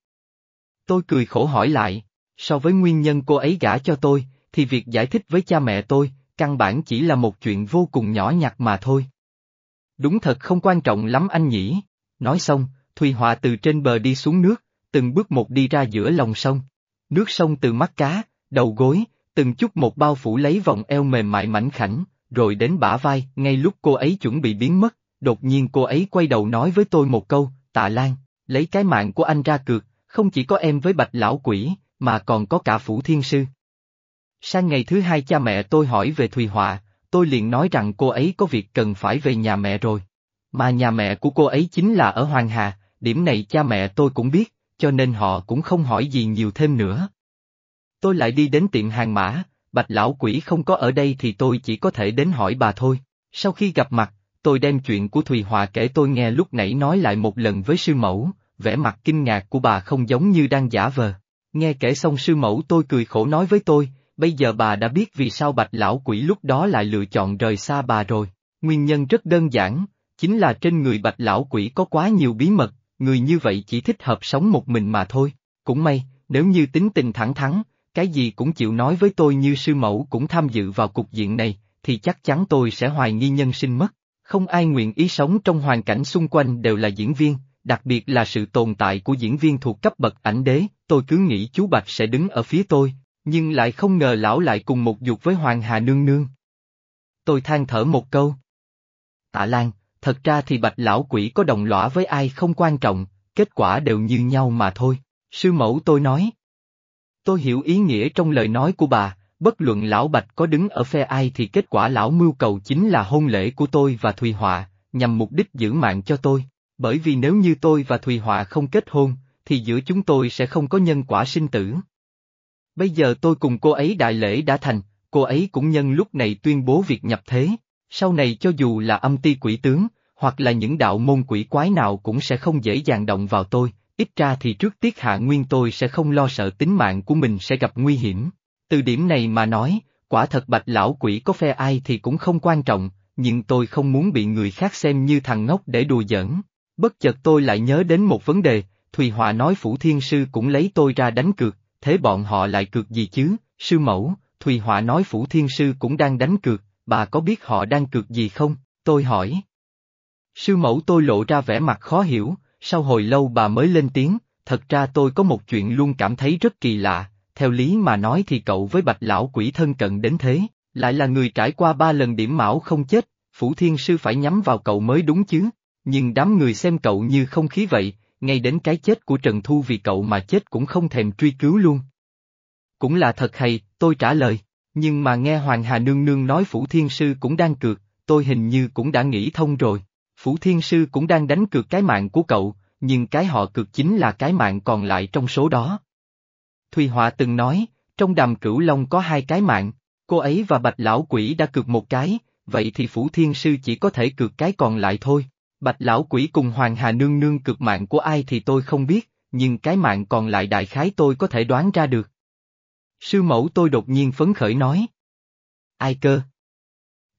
Tôi cười khổ hỏi lại, so với nguyên nhân cô ấy gả cho tôi, thì việc giải thích với cha mẹ tôi, căn bản chỉ là một chuyện vô cùng nhỏ nhặt mà thôi. Đúng thật không quan trọng lắm anh nhỉ. Nói xong, Thùy Họa từ trên bờ đi xuống nước, từng bước một đi ra giữa lòng sông. Nước sông từ mắt cá, đầu gối, từng chút một bao phủ lấy vòng eo mềm mại mảnh khảnh, rồi đến bả vai, ngay lúc cô ấy chuẩn bị biến mất, đột nhiên cô ấy quay đầu nói với tôi một câu, tạ Lan, lấy cái mạng của anh ra cược, không chỉ có em với bạch lão quỷ, mà còn có cả phủ thiên sư. Sang ngày thứ hai cha mẹ tôi hỏi về Thùy Họa, tôi liền nói rằng cô ấy có việc cần phải về nhà mẹ rồi. Mà nhà mẹ của cô ấy chính là ở Hoàng Hà, điểm này cha mẹ tôi cũng biết, cho nên họ cũng không hỏi gì nhiều thêm nữa. Tôi lại đi đến tiệm hàng mã, bạch lão quỷ không có ở đây thì tôi chỉ có thể đến hỏi bà thôi. Sau khi gặp mặt, tôi đem chuyện của Thùy Họa kể tôi nghe lúc nãy nói lại một lần với sư mẫu, vẻ mặt kinh ngạc của bà không giống như đang giả vờ. Nghe kể xong sư mẫu tôi cười khổ nói với tôi, bây giờ bà đã biết vì sao bạch lão quỷ lúc đó lại lựa chọn rời xa bà rồi. Nguyên nhân rất đơn giản, chính là trên người bạch lão quỷ có quá nhiều bí mật, người như vậy chỉ thích hợp sống một mình mà thôi. Cũng may, nếu như tính tình thẳng thắn, cái gì cũng chịu nói với tôi như sư mẫu cũng tham dự vào cục diện này, thì chắc chắn tôi sẽ hoài nghi nhân sinh mất. Không ai nguyện ý sống trong hoàn cảnh xung quanh đều là diễn viên, đặc biệt là sự tồn tại của diễn viên thuộc cấp bậc ảnh đế, tôi cứ nghĩ chú Bạch sẽ đứng ở phía tôi, nhưng lại không ngờ lão lại cùng một dục với Hoàng Hà Nương Nương. Tôi than thở một câu. Tạ Lan, thật ra thì Bạch lão quỷ có đồng lõa với ai không quan trọng, kết quả đều như nhau mà thôi, sư mẫu tôi nói. Tôi hiểu ý nghĩa trong lời nói của bà, bất luận lão Bạch có đứng ở phe ai thì kết quả lão mưu cầu chính là hôn lễ của tôi và Thùy Họa, nhằm mục đích giữ mạng cho tôi. Bởi vì nếu như tôi và Thùy Họa không kết hôn, thì giữa chúng tôi sẽ không có nhân quả sinh tử. Bây giờ tôi cùng cô ấy đại lễ đã thành, cô ấy cũng nhân lúc này tuyên bố việc nhập thế, sau này cho dù là âm ti quỷ tướng, hoặc là những đạo môn quỷ quái nào cũng sẽ không dễ dàng động vào tôi, ít ra thì trước tiết hạ nguyên tôi sẽ không lo sợ tính mạng của mình sẽ gặp nguy hiểm. Từ điểm này mà nói, quả thật bạch lão quỷ có phe ai thì cũng không quan trọng, nhưng tôi không muốn bị người khác xem như thằng ngốc để đùa giỡn. Bất chợt tôi lại nhớ đến một vấn đề, Thùy Họa nói Phủ Thiên Sư cũng lấy tôi ra đánh cược, thế bọn họ lại cược gì chứ, sư mẫu, Thùy Họa nói Phủ Thiên Sư cũng đang đánh cược, bà có biết họ đang cược gì không, tôi hỏi. Sư mẫu tôi lộ ra vẻ mặt khó hiểu, sau hồi lâu bà mới lên tiếng, thật ra tôi có một chuyện luôn cảm thấy rất kỳ lạ, theo lý mà nói thì cậu với bạch lão quỷ thân cận đến thế, lại là người trải qua ba lần điểm mão không chết, Phủ Thiên Sư phải nhắm vào cậu mới đúng chứ nhưng đám người xem cậu như không khí vậy, ngay đến cái chết của Trần Thu vì cậu mà chết cũng không thèm truy cứu luôn. Cũng là thật hay, tôi trả lời, nhưng mà nghe Hoàng Hà Nương Nương nói Phủ Thiên Sư cũng đang cược, tôi hình như cũng đã nghĩ thông rồi. Phủ Thiên Sư cũng đang đánh cược cái mạng của cậu, nhưng cái họ cược chính là cái mạng còn lại trong số đó. Thùy Họa từng nói, trong đàm cửu long có hai cái mạng, cô ấy và bạch lão quỷ đã cược một cái, vậy thì Phủ Thiên Sư chỉ có thể cược cái còn lại thôi. Bạch lão quỷ cùng Hoàng Hà Nương Nương cực mạng của ai thì tôi không biết, nhưng cái mạng còn lại đại khái tôi có thể đoán ra được. Sư mẫu tôi đột nhiên phấn khởi nói. Ai cơ?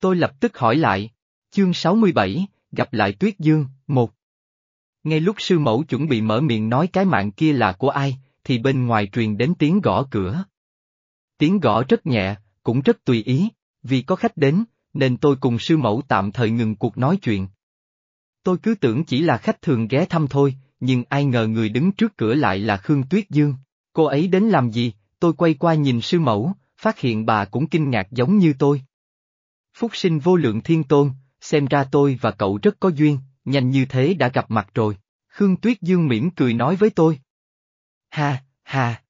Tôi lập tức hỏi lại, Chương 67, gặp lại Tuyết Dương, một. Ngay lúc sư mẫu chuẩn bị mở miệng nói cái mạng kia là của ai, thì bên ngoài truyền đến tiếng gõ cửa. Tiếng gõ rất nhẹ, cũng rất tùy ý, vì có khách đến, nên tôi cùng sư mẫu tạm thời ngừng cuộc nói chuyện. Tôi cứ tưởng chỉ là khách thường ghé thăm thôi, nhưng ai ngờ người đứng trước cửa lại là Khương Tuyết Dương. Cô ấy đến làm gì? Tôi quay qua nhìn sư mẫu, phát hiện bà cũng kinh ngạc giống như tôi. Phúc sinh vô lượng thiên tôn, xem ra tôi và cậu rất có duyên, nhanh như thế đã gặp mặt rồi. Khương Tuyết Dương mỉm cười nói với tôi. Ha, ha.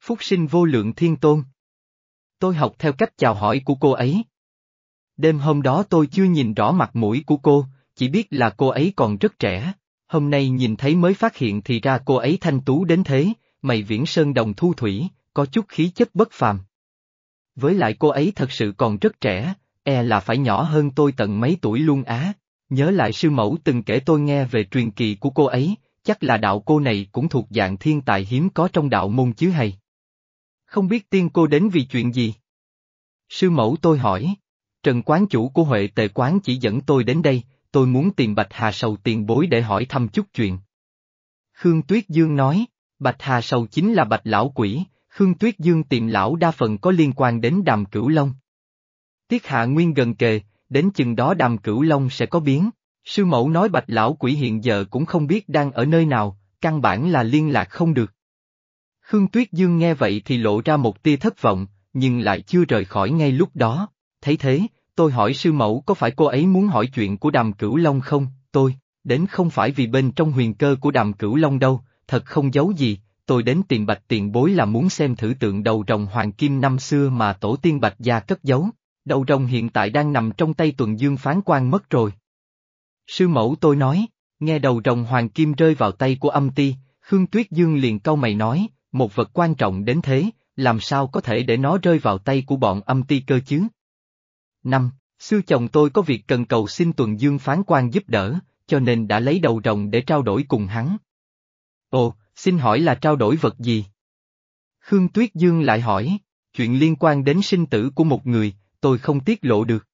Phúc sinh vô lượng thiên tôn. Tôi học theo cách chào hỏi của cô ấy. Đêm hôm đó tôi chưa nhìn rõ mặt mũi của cô, chỉ biết là cô ấy còn rất trẻ. Hôm nay nhìn thấy mới phát hiện thì ra cô ấy thanh tú đến thế, mày viễn sơn đồng thu thủy, có chút khí chất bất phàm. Với lại cô ấy thật sự còn rất trẻ, e là phải nhỏ hơn tôi tận mấy tuổi luôn á. Nhớ lại sư mẫu từng kể tôi nghe về truyền kỳ của cô ấy, chắc là đạo cô này cũng thuộc dạng thiên tài hiếm có trong đạo môn chứ hay. Không biết tiên cô đến vì chuyện gì? Sư mẫu tôi hỏi. Trần quán chủ của Huệ tề quán chỉ dẫn tôi đến đây, tôi muốn tìm Bạch Hà Sầu tiền bối để hỏi thăm chút chuyện. Khương Tuyết Dương nói, Bạch Hà Sầu chính là Bạch Lão Quỷ, Khương Tuyết Dương tìm lão đa phần có liên quan đến đàm cửu long. Tiết hạ nguyên gần kề, đến chừng đó đàm cửu long sẽ có biến. Sư mẫu nói Bạch Lão Quỷ hiện giờ cũng không biết đang ở nơi nào, căn bản là liên lạc không được. Khương Tuyết Dương nghe vậy thì lộ ra một tia thất vọng, nhưng lại chưa rời khỏi ngay lúc đó. Thấy thế, tôi hỏi sư mẫu có phải cô ấy muốn hỏi chuyện của đàm cửu long không, tôi, đến không phải vì bên trong huyền cơ của đàm cửu long đâu, thật không giấu gì, tôi đến tìm bạch tiền bối là muốn xem thử tượng đầu rồng hoàng kim năm xưa mà tổ tiên bạch gia cất giấu, đầu rồng hiện tại đang nằm trong tay tuần dương phán quan mất rồi. Sư mẫu tôi nói, nghe đầu rồng hoàng kim rơi vào tay của âm ti, Khương Tuyết Dương liền câu mày nói, một vật quan trọng đến thế, làm sao có thể để nó rơi vào tay của bọn âm ti cơ chứ? Năm, sư chồng tôi có việc cần cầu xin tuần dương phán quan giúp đỡ, cho nên đã lấy đầu rồng để trao đổi cùng hắn. Ồ, xin hỏi là trao đổi vật gì? Khương Tuyết Dương lại hỏi, chuyện liên quan đến sinh tử của một người, tôi không tiết lộ được.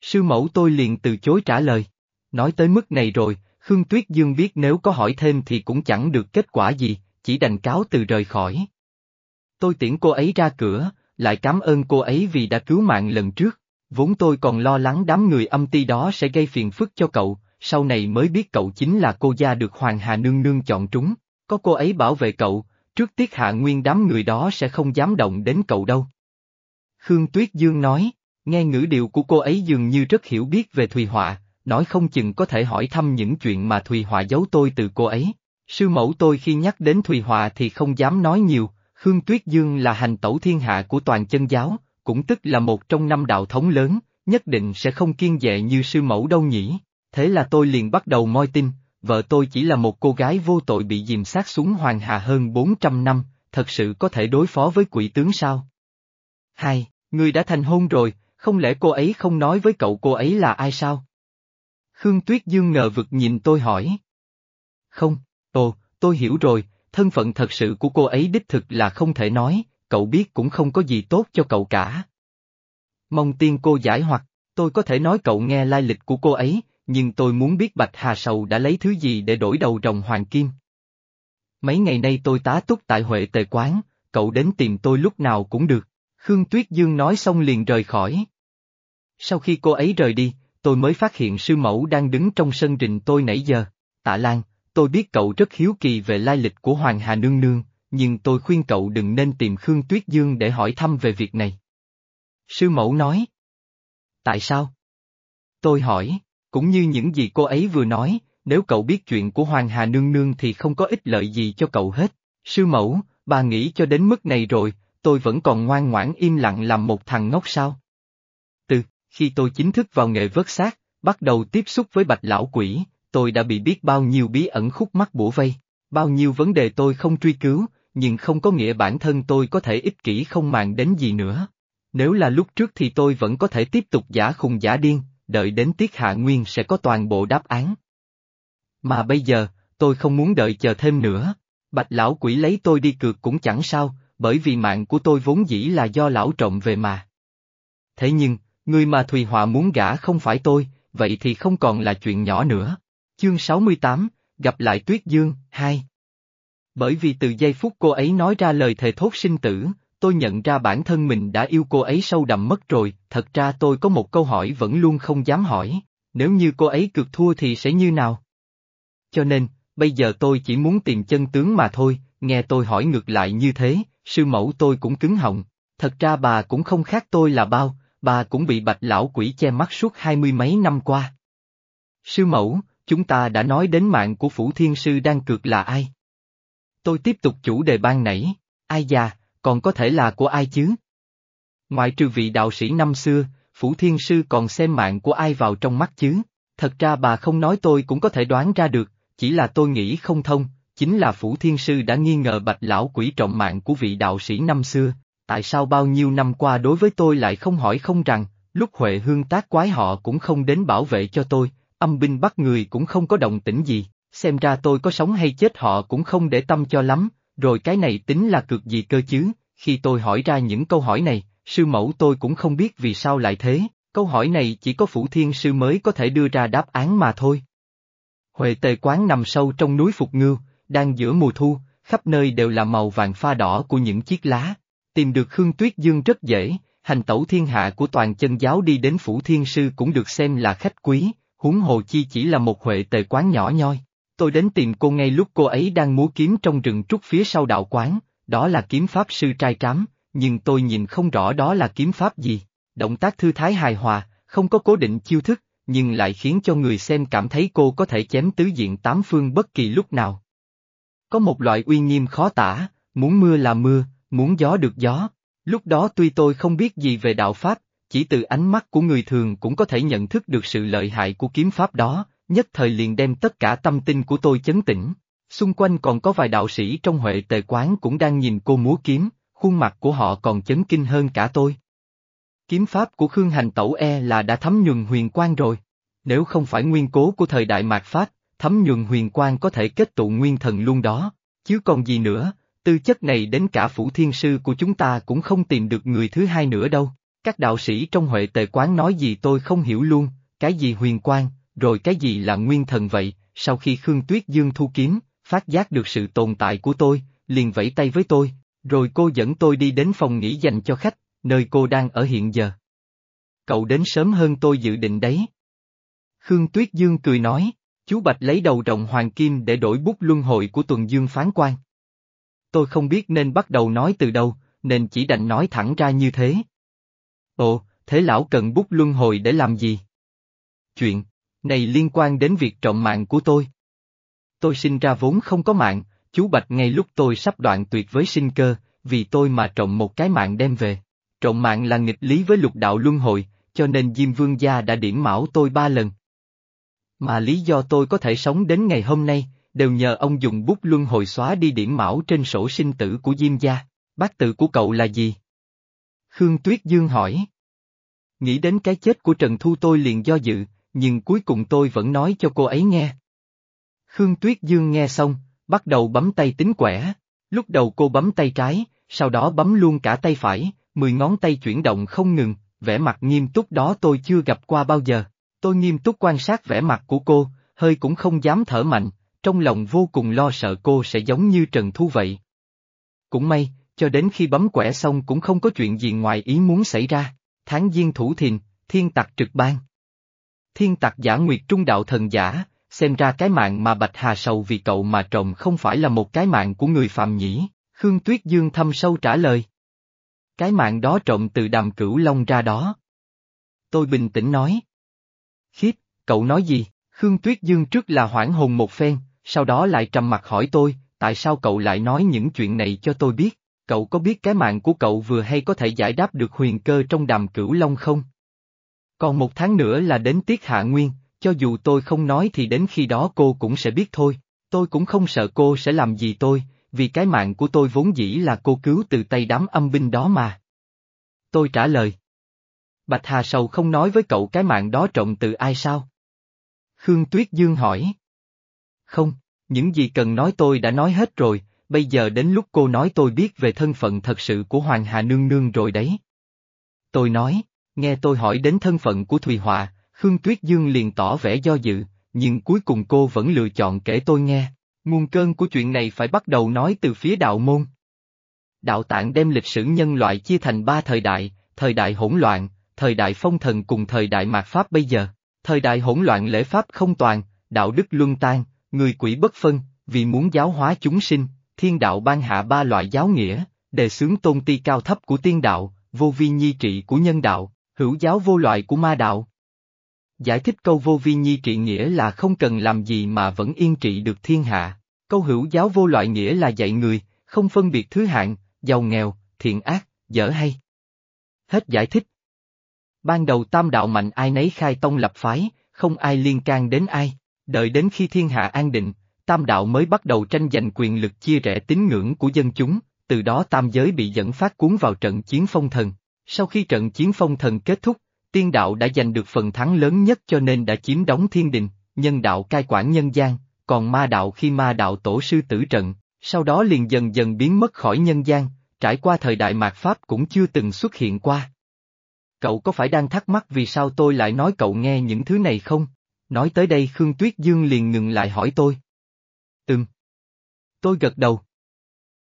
Sư mẫu tôi liền từ chối trả lời. Nói tới mức này rồi, Khương Tuyết Dương biết nếu có hỏi thêm thì cũng chẳng được kết quả gì, chỉ đành cáo từ rời khỏi. Tôi tiễn cô ấy ra cửa, lại cảm ơn cô ấy vì đã cứu mạng lần trước, vốn tôi còn lo lắng đám người âm ti đó sẽ gây phiền phức cho cậu, sau này mới biết cậu chính là cô gia được Hoàng Hà Nương Nương chọn trúng, có cô ấy bảo vệ cậu, trước tiết hạ nguyên đám người đó sẽ không dám động đến cậu đâu. Khương Tuyết Dương nói, nghe ngữ điệu của cô ấy dường như rất hiểu biết về Thùy Họa, nói không chừng có thể hỏi thăm những chuyện mà Thùy Họa giấu tôi từ cô ấy. Sư mẫu tôi khi nhắc đến Thùy Họa thì không dám nói nhiều, Khương Tuyết Dương là hành tẩu thiên hạ của toàn chân giáo, cũng tức là một trong năm đạo thống lớn, nhất định sẽ không kiên dệ như sư mẫu đâu nhỉ. Thế là tôi liền bắt đầu moi tin, vợ tôi chỉ là một cô gái vô tội bị dìm sát xuống hoàng hà hơn 400 năm, thật sự có thể đối phó với quỷ tướng sao? Hai, người đã thành hôn rồi, không lẽ cô ấy không nói với cậu cô ấy là ai sao? Khương Tuyết Dương ngờ vực nhìn tôi hỏi. Không, ồ, tôi hiểu rồi, thân phận thật sự của cô ấy đích thực là không thể nói, cậu biết cũng không có gì tốt cho cậu cả. Mong tiên cô giải hoặc, tôi có thể nói cậu nghe lai lịch của cô ấy, nhưng tôi muốn biết Bạch Hà Sầu đã lấy thứ gì để đổi đầu rồng hoàng kim. Mấy ngày nay tôi tá túc tại Huệ Tề Quán, cậu đến tìm tôi lúc nào cũng được, Khương Tuyết Dương nói xong liền rời khỏi. Sau khi cô ấy rời đi, tôi mới phát hiện sư mẫu đang đứng trong sân rình tôi nãy giờ. Tạ Lan, tôi biết cậu rất hiếu kỳ về lai lịch của Hoàng Hà Nương Nương, nhưng tôi khuyên cậu đừng nên tìm Khương Tuyết Dương để hỏi thăm về việc này. Sư mẫu nói. Tại sao? Tôi hỏi, cũng như những gì cô ấy vừa nói, nếu cậu biết chuyện của Hoàng Hà Nương Nương thì không có ích lợi gì cho cậu hết. Sư mẫu, bà nghĩ cho đến mức này rồi, tôi vẫn còn ngoan ngoãn im lặng làm một thằng ngốc sao? Từ, khi tôi chính thức vào nghề vớt xác, bắt đầu tiếp xúc với bạch lão quỷ, tôi đã bị biết bao nhiêu bí ẩn khúc mắc bủa vây, bao nhiêu vấn đề tôi không truy cứu, nhưng không có nghĩa bản thân tôi có thể ích kỷ không màng đến gì nữa. Nếu là lúc trước thì tôi vẫn có thể tiếp tục giả khùng giả điên, đợi đến tiết hạ nguyên sẽ có toàn bộ đáp án. Mà bây giờ, tôi không muốn đợi chờ thêm nữa. Bạch lão quỷ lấy tôi đi cược cũng chẳng sao, bởi vì mạng của tôi vốn dĩ là do lão trộm về mà. Thế nhưng, người mà Thùy Họa muốn gả không phải tôi, vậy thì không còn là chuyện nhỏ nữa. Chương 68, gặp lại Tuyết Dương, 2 Bởi vì từ giây phút cô ấy nói ra lời thề thốt sinh tử, tôi nhận ra bản thân mình đã yêu cô ấy sâu đậm mất rồi, thật ra tôi có một câu hỏi vẫn luôn không dám hỏi, nếu như cô ấy cực thua thì sẽ như nào? Cho nên, bây giờ tôi chỉ muốn tìm chân tướng mà thôi, nghe tôi hỏi ngược lại như thế, sư mẫu tôi cũng cứng họng, thật ra bà cũng không khác tôi là bao, bà cũng bị bạch lão quỷ che mắt suốt hai mươi mấy năm qua. Sư mẫu, chúng ta đã nói đến mạng của Phủ Thiên Sư đang cược là ai? Tôi tiếp tục chủ đề ban nãy, ai già, còn có thể là của ai chứ? Ngoại trừ vị đạo sĩ năm xưa, Phủ Thiên Sư còn xem mạng của ai vào trong mắt chứ? Thật ra bà không nói tôi cũng có thể đoán ra được, chỉ là tôi nghĩ không thông, chính là Phủ Thiên Sư đã nghi ngờ bạch lão quỷ trọng mạng của vị đạo sĩ năm xưa, tại sao bao nhiêu năm qua đối với tôi lại không hỏi không rằng, lúc Huệ Hương tác quái họ cũng không đến bảo vệ cho tôi, âm binh bắt người cũng không có động tĩnh gì, xem ra tôi có sống hay chết họ cũng không để tâm cho lắm, rồi cái này tính là cực gì cơ chứ, khi tôi hỏi ra những câu hỏi này, sư mẫu tôi cũng không biết vì sao lại thế, câu hỏi này chỉ có Phủ Thiên Sư mới có thể đưa ra đáp án mà thôi. Huệ tề quán nằm sâu trong núi Phục Ngưu, đang giữa mùa thu, khắp nơi đều là màu vàng pha đỏ của những chiếc lá. Tìm được Khương Tuyết Dương rất dễ, hành tẩu thiên hạ của toàn chân giáo đi đến Phủ Thiên Sư cũng được xem là khách quý, huống hồ chi chỉ là một huệ tề quán nhỏ nhoi. Tôi đến tìm cô ngay lúc cô ấy đang múa kiếm trong rừng trúc phía sau đạo quán, đó là kiếm pháp sư trai trám, nhưng tôi nhìn không rõ đó là kiếm pháp gì. Động tác thư thái hài hòa, không có cố định chiêu thức, nhưng lại khiến cho người xem cảm thấy cô có thể chém tứ diện tám phương bất kỳ lúc nào. Có một loại uy nghiêm khó tả, muốn mưa là mưa, muốn gió được gió. Lúc đó tuy tôi không biết gì về đạo Pháp, chỉ từ ánh mắt của người thường cũng có thể nhận thức được sự lợi hại của kiếm pháp đó, nhất thời liền đem tất cả tâm tinh của tôi chấn tĩnh. Xung quanh còn có vài đạo sĩ trong huệ tề quán cũng đang nhìn cô múa kiếm, khuôn mặt của họ còn chấn kinh hơn cả tôi. Kiếm pháp của Khương Hành Tẩu e là đã thấm nhuần huyền quang rồi. Nếu không phải nguyên cố của thời đại mạt Pháp, thấm nhuần huyền quang có thể kết tụ nguyên thần luôn đó, chứ còn gì nữa, tư chất này đến cả phủ thiên sư của chúng ta cũng không tìm được người thứ hai nữa đâu. Các đạo sĩ trong Huệ Tề Quán nói gì tôi không hiểu luôn, cái gì huyền quang, rồi cái gì là nguyên thần vậy, sau khi Khương Tuyết Dương thu kiếm, phát giác được sự tồn tại của tôi, liền vẫy tay với tôi, rồi cô dẫn tôi đi đến phòng nghỉ dành cho khách, nơi cô đang ở hiện giờ. Cậu đến sớm hơn tôi dự định đấy. Khương Tuyết Dương cười nói, chú Bạch lấy đầu rồng hoàng kim để đổi bút luân hồi của tuần dương phán quan. Tôi không biết nên bắt đầu nói từ đâu, nên chỉ đành nói thẳng ra như thế. Ồ, thế lão cần bút luân hồi để làm gì? Chuyện này liên quan đến việc trộm mạng của tôi. Tôi sinh ra vốn không có mạng, chú Bạch ngay lúc tôi sắp đoạn tuyệt với sinh cơ, vì tôi mà trộm một cái mạng đem về. Trộm mạng là nghịch lý với lục đạo luân hồi, cho nên Diêm Vương gia đã điểm mão tôi ba lần. Mà lý do tôi có thể sống đến ngày hôm nay, đều nhờ ông dùng bút luân hồi xóa đi điểm mão trên sổ sinh tử của Diêm gia. Bác tự của cậu là gì? Khương Tuyết Dương hỏi. Nghĩ đến cái chết của Trần Thu tôi liền do dự, nhưng cuối cùng tôi vẫn nói cho cô ấy nghe. Khương Tuyết Dương nghe xong, bắt đầu bấm tay tính quẻ. Lúc đầu cô bấm tay trái, sau đó bấm luôn cả tay phải, mười ngón tay chuyển động không ngừng, vẻ mặt nghiêm túc đó tôi chưa gặp qua bao giờ. Tôi nghiêm túc quan sát vẻ mặt của cô, hơi cũng không dám thở mạnh, trong lòng vô cùng lo sợ cô sẽ giống như Trần Thu vậy. Cũng may, cho đến khi bấm quẻ xong cũng không có chuyện gì ngoài ý muốn xảy ra. Tháng Diên Thủ Thiền, Thiên Tặc Trực Ban. Thiên Tặc giả nguyệt trung đạo thần giả, xem ra cái mạng mà Bạch Hà sầu vì cậu mà trồng không phải là một cái mạng của người phạm nhỉ, Khương Tuyết Dương thâm sâu trả lời. Cái mạng đó trộm từ đàm cửu long ra đó. Tôi bình tĩnh nói. Khiếp, cậu nói gì? Khương Tuyết Dương trước là hoảng hồn một phen, sau đó lại trầm mặt hỏi tôi, tại sao cậu lại nói những chuyện này cho tôi biết? Cậu có biết cái mạng của cậu vừa hay có thể giải đáp được huyền cơ trong đàm cửu long không? Còn một tháng nữa là đến tiết hạ nguyên, cho dù tôi không nói thì đến khi đó cô cũng sẽ biết thôi, tôi cũng không sợ cô sẽ làm gì tôi, vì cái mạng của tôi vốn dĩ là cô cứu từ tay đám âm binh đó mà. Tôi trả lời. Bạch Hà Sầu không nói với cậu cái mạng đó trộm từ ai sao? Khương Tuyết Dương hỏi. Không, những gì cần nói tôi đã nói hết rồi, bây giờ đến lúc cô nói tôi biết về thân phận thật sự của Hoàng Hà Nương Nương rồi đấy. Tôi nói, nghe tôi hỏi đến thân phận của Thùy Họa, Khương Tuyết Dương liền tỏ vẻ do dự, nhưng cuối cùng cô vẫn lựa chọn kể tôi nghe. Nguồn cơn của chuyện này phải bắt đầu nói từ phía đạo môn. Đạo tạng đem lịch sử nhân loại chia thành ba thời đại, thời đại hỗn loạn, thời đại phong thần cùng thời đại mạt Pháp bây giờ. Thời đại hỗn loạn lễ Pháp không toàn, đạo đức luân tan, người quỷ bất phân, vì muốn giáo hóa chúng sinh, thiên đạo ban hạ ba loại giáo nghĩa, đề xướng tôn ti cao thấp của tiên đạo, vô vi nhi trị của nhân đạo, hữu giáo vô loại của ma đạo. Giải thích câu vô vi nhi trị nghĩa là không cần làm gì mà vẫn yên trị được thiên hạ, câu hữu giáo vô loại nghĩa là dạy người, không phân biệt thứ hạng, giàu nghèo, thiện ác, dở hay. Hết giải thích. Ban đầu tam đạo mạnh ai nấy khai tông lập phái, không ai liên can đến ai, đợi đến khi thiên hạ an định, tam đạo mới bắt đầu tranh giành quyền lực chia rẽ tín ngưỡng của dân chúng, từ đó tam giới bị dẫn phát cuốn vào trận chiến phong thần. Sau khi trận chiến phong thần kết thúc, tiên đạo đã giành được phần thắng lớn nhất cho nên đã chiếm đóng thiên đình, nhân đạo cai quản nhân gian, còn ma đạo khi ma đạo tổ sư tử trận, sau đó liền dần dần biến mất khỏi nhân gian, trải qua thời đại mạt Pháp cũng chưa từng xuất hiện qua. Cậu có phải đang thắc mắc vì sao tôi lại nói cậu nghe những thứ này không? Nói tới đây Khương Tuyết Dương liền ngừng lại hỏi tôi. Ừm. Tôi gật đầu.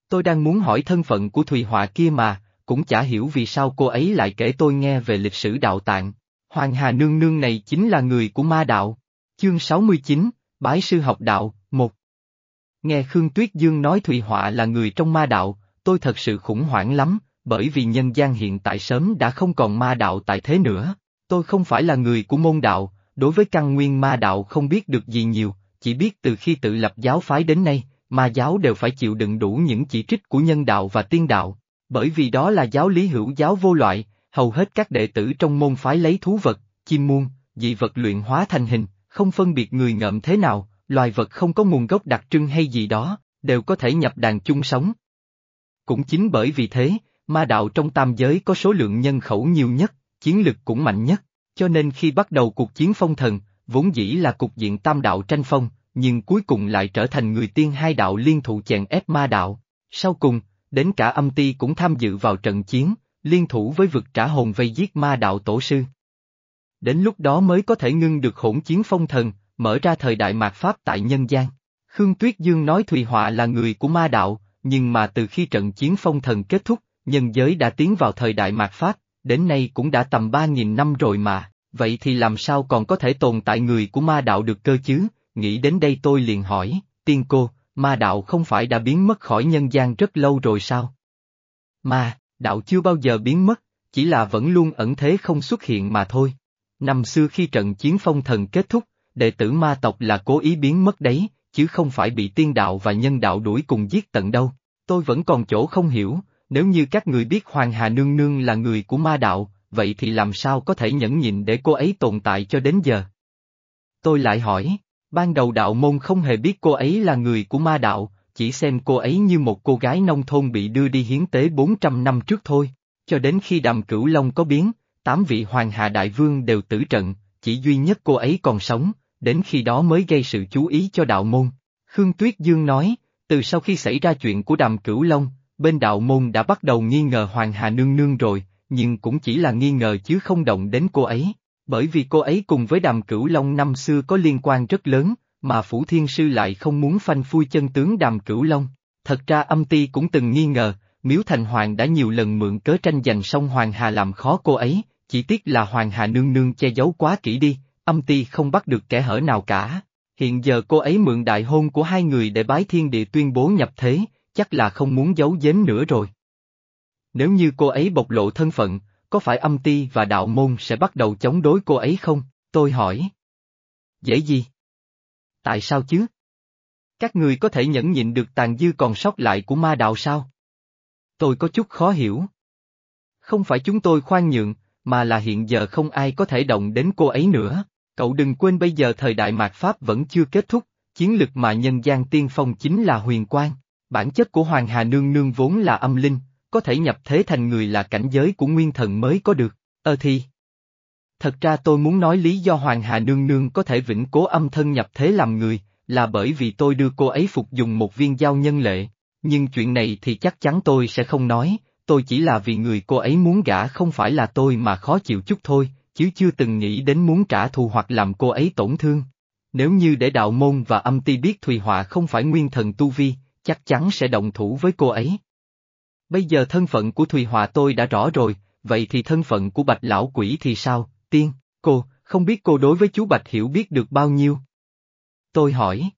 Tôi đang muốn hỏi thân phận của Thùy Họa kia mà, cũng chả hiểu vì sao cô ấy lại kể tôi nghe về lịch sử đạo tạng. Hoàng Hà Nương Nương này chính là người của ma đạo. Chương 69, Bái Sư Học Đạo, 1 Nghe Khương Tuyết Dương nói Thùy Họa là người trong ma đạo, tôi thật sự khủng hoảng lắm, bởi vì nhân gian hiện tại sớm đã không còn ma đạo tại thế nữa. Tôi không phải là người của môn đạo, đối với căn nguyên ma đạo không biết được gì nhiều, chỉ biết từ khi tự lập giáo phái đến nay, ma giáo đều phải chịu đựng đủ những chỉ trích của nhân đạo và tiên đạo, bởi vì đó là giáo lý hữu giáo vô loại, hầu hết các đệ tử trong môn phái lấy thú vật, chim muôn, dị vật luyện hóa thành hình, không phân biệt người ngợm thế nào, loài vật không có nguồn gốc đặc trưng hay gì đó, đều có thể nhập đàn chung sống. Cũng chính bởi vì thế, ma đạo trong tam giới có số lượng nhân khẩu nhiều nhất, chiến lực cũng mạnh nhất, cho nên khi bắt đầu cuộc chiến phong thần, vốn dĩ là cục diện tam đạo tranh phong, nhưng cuối cùng lại trở thành người tiên hai đạo liên thủ chèn ép ma đạo. Sau cùng, đến cả âm ti cũng tham dự vào trận chiến, liên thủ với vực trả hồn vây giết ma đạo tổ sư. Đến lúc đó mới có thể ngưng được hỗn chiến phong thần, mở ra thời đại mạt Pháp tại nhân gian. Khương Tuyết Dương nói Thùy Họa là người của ma đạo, nhưng mà từ khi trận chiến phong thần kết thúc, nhân giới đã tiến vào thời đại mạt Pháp, đến nay cũng đã tầm 3.000 năm rồi mà, vậy thì làm sao còn có thể tồn tại người của ma đạo được cơ chứ, nghĩ đến đây tôi liền hỏi, tiên cô, ma đạo không phải đã biến mất khỏi nhân gian rất lâu rồi sao? Ma, đạo chưa bao giờ biến mất, chỉ là vẫn luôn ẩn thế không xuất hiện mà thôi. Năm xưa khi trận chiến phong thần kết thúc, đệ tử ma tộc là cố ý biến mất đấy, chứ không phải bị tiên đạo và nhân đạo đuổi cùng giết tận đâu. Tôi vẫn còn chỗ không hiểu, nếu như các người biết Hoàng Hà Nương Nương là người của ma đạo, vậy thì làm sao có thể nhẫn nhịn để cô ấy tồn tại cho đến giờ? Tôi lại hỏi, ban đầu đạo môn không hề biết cô ấy là người của ma đạo, chỉ xem cô ấy như một cô gái nông thôn bị đưa đi hiến tế 400 năm trước thôi, cho đến khi đàm cửu long có biến, tám vị Hoàng Hà Đại Vương đều tử trận, chỉ duy nhất cô ấy còn sống, đến khi đó mới gây sự chú ý cho đạo môn. Khương Tuyết Dương nói, từ sau khi xảy ra chuyện của đàm cửu long, bên đạo môn đã bắt đầu nghi ngờ Hoàng Hà Nương Nương rồi, nhưng cũng chỉ là nghi ngờ chứ không động đến cô ấy, bởi vì cô ấy cùng với đàm cửu long năm xưa có liên quan rất lớn, mà Phủ Thiên Sư lại không muốn phanh phui chân tướng đàm cửu long. Thật ra âm ti cũng từng nghi ngờ, Miếu Thành Hoàng đã nhiều lần mượn cớ tranh giành xong Hoàng Hà làm khó cô ấy, chỉ tiếc là Hoàng Hà Nương Nương che giấu quá kỹ đi, âm ti không bắt được kẻ hở nào cả. Hiện giờ cô ấy mượn đại hôn của hai người để bái thiên địa tuyên bố nhập thế, chắc là không muốn giấu giếm nữa rồi. Nếu như cô ấy bộc lộ thân phận, có phải âm ti và đạo môn sẽ bắt đầu chống đối cô ấy không? Tôi hỏi. Dễ gì? Tại sao chứ? Các người có thể nhẫn nhịn được tàn dư còn sót lại của ma đạo sao? Tôi có chút khó hiểu. Không phải chúng tôi khoan nhượng, mà là hiện giờ không ai có thể động đến cô ấy nữa. Cậu đừng quên bây giờ thời đại mạt Pháp vẫn chưa kết thúc, chiến lực mà nhân gian tiên phong chính là huyền quang. Bản chất của Hoàng Hà Nương Nương vốn là âm linh, có thể nhập thế thành người là cảnh giới của nguyên thần mới có được, ờ thì. Thật ra tôi muốn nói lý do Hoàng Hà Nương Nương có thể vĩnh cố âm thân nhập thế làm người, là bởi vì tôi đưa cô ấy phục dùng một viên giao nhân lệ, nhưng chuyện này thì chắc chắn tôi sẽ không nói, tôi chỉ là vì người cô ấy muốn gả không phải là tôi mà khó chịu chút thôi, chứ chưa từng nghĩ đến muốn trả thù hoặc làm cô ấy tổn thương. Nếu như để đạo môn và âm ti biết Thùy Họa không phải nguyên thần tu vi, chắc chắn sẽ động thủ với cô ấy. Bây giờ thân phận của Thùy Họa tôi đã rõ rồi, vậy thì thân phận của Bạch Lão Quỷ thì sao, tiên, cô, không biết cô đối với chú Bạch hiểu biết được bao nhiêu? Tôi hỏi.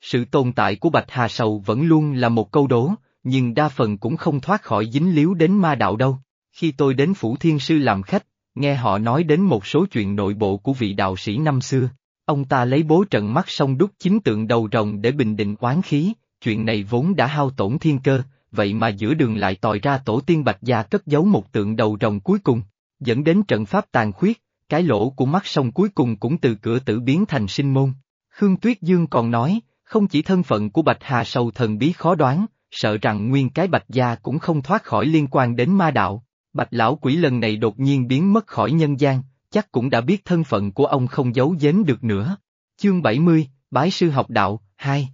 Sự tồn tại của Bạch Hà Sầu vẫn luôn là một câu đố, nhưng đa phần cũng không thoát khỏi dính líu đến ma đạo đâu. Khi tôi đến Phủ Thiên Sư làm khách, nghe họ nói đến một số chuyện nội bộ của vị đạo sĩ năm xưa. Ông ta lấy bố trận mắt xong đúc chính tượng đầu rồng để bình định oán khí, chuyện này vốn đã hao tổn thiên cơ, vậy mà giữa đường lại tòi ra tổ tiên Bạch Gia cất giấu một tượng đầu rồng cuối cùng, dẫn đến trận pháp tàn khuyết, cái lỗ của mắt sông cuối cùng cũng từ cửa tử biến thành sinh môn. Khương Tuyết Dương còn nói, không chỉ thân phận của Bạch Hà sầu thần bí khó đoán, sợ rằng nguyên cái Bạch Gia cũng không thoát khỏi liên quan đến ma đạo. Bạch Lão Quỷ lần này đột nhiên biến mất khỏi nhân gian, chắc cũng đã biết thân phận của ông không giấu giếm được nữa. Chương 70, Bái Sư Học Đạo, 2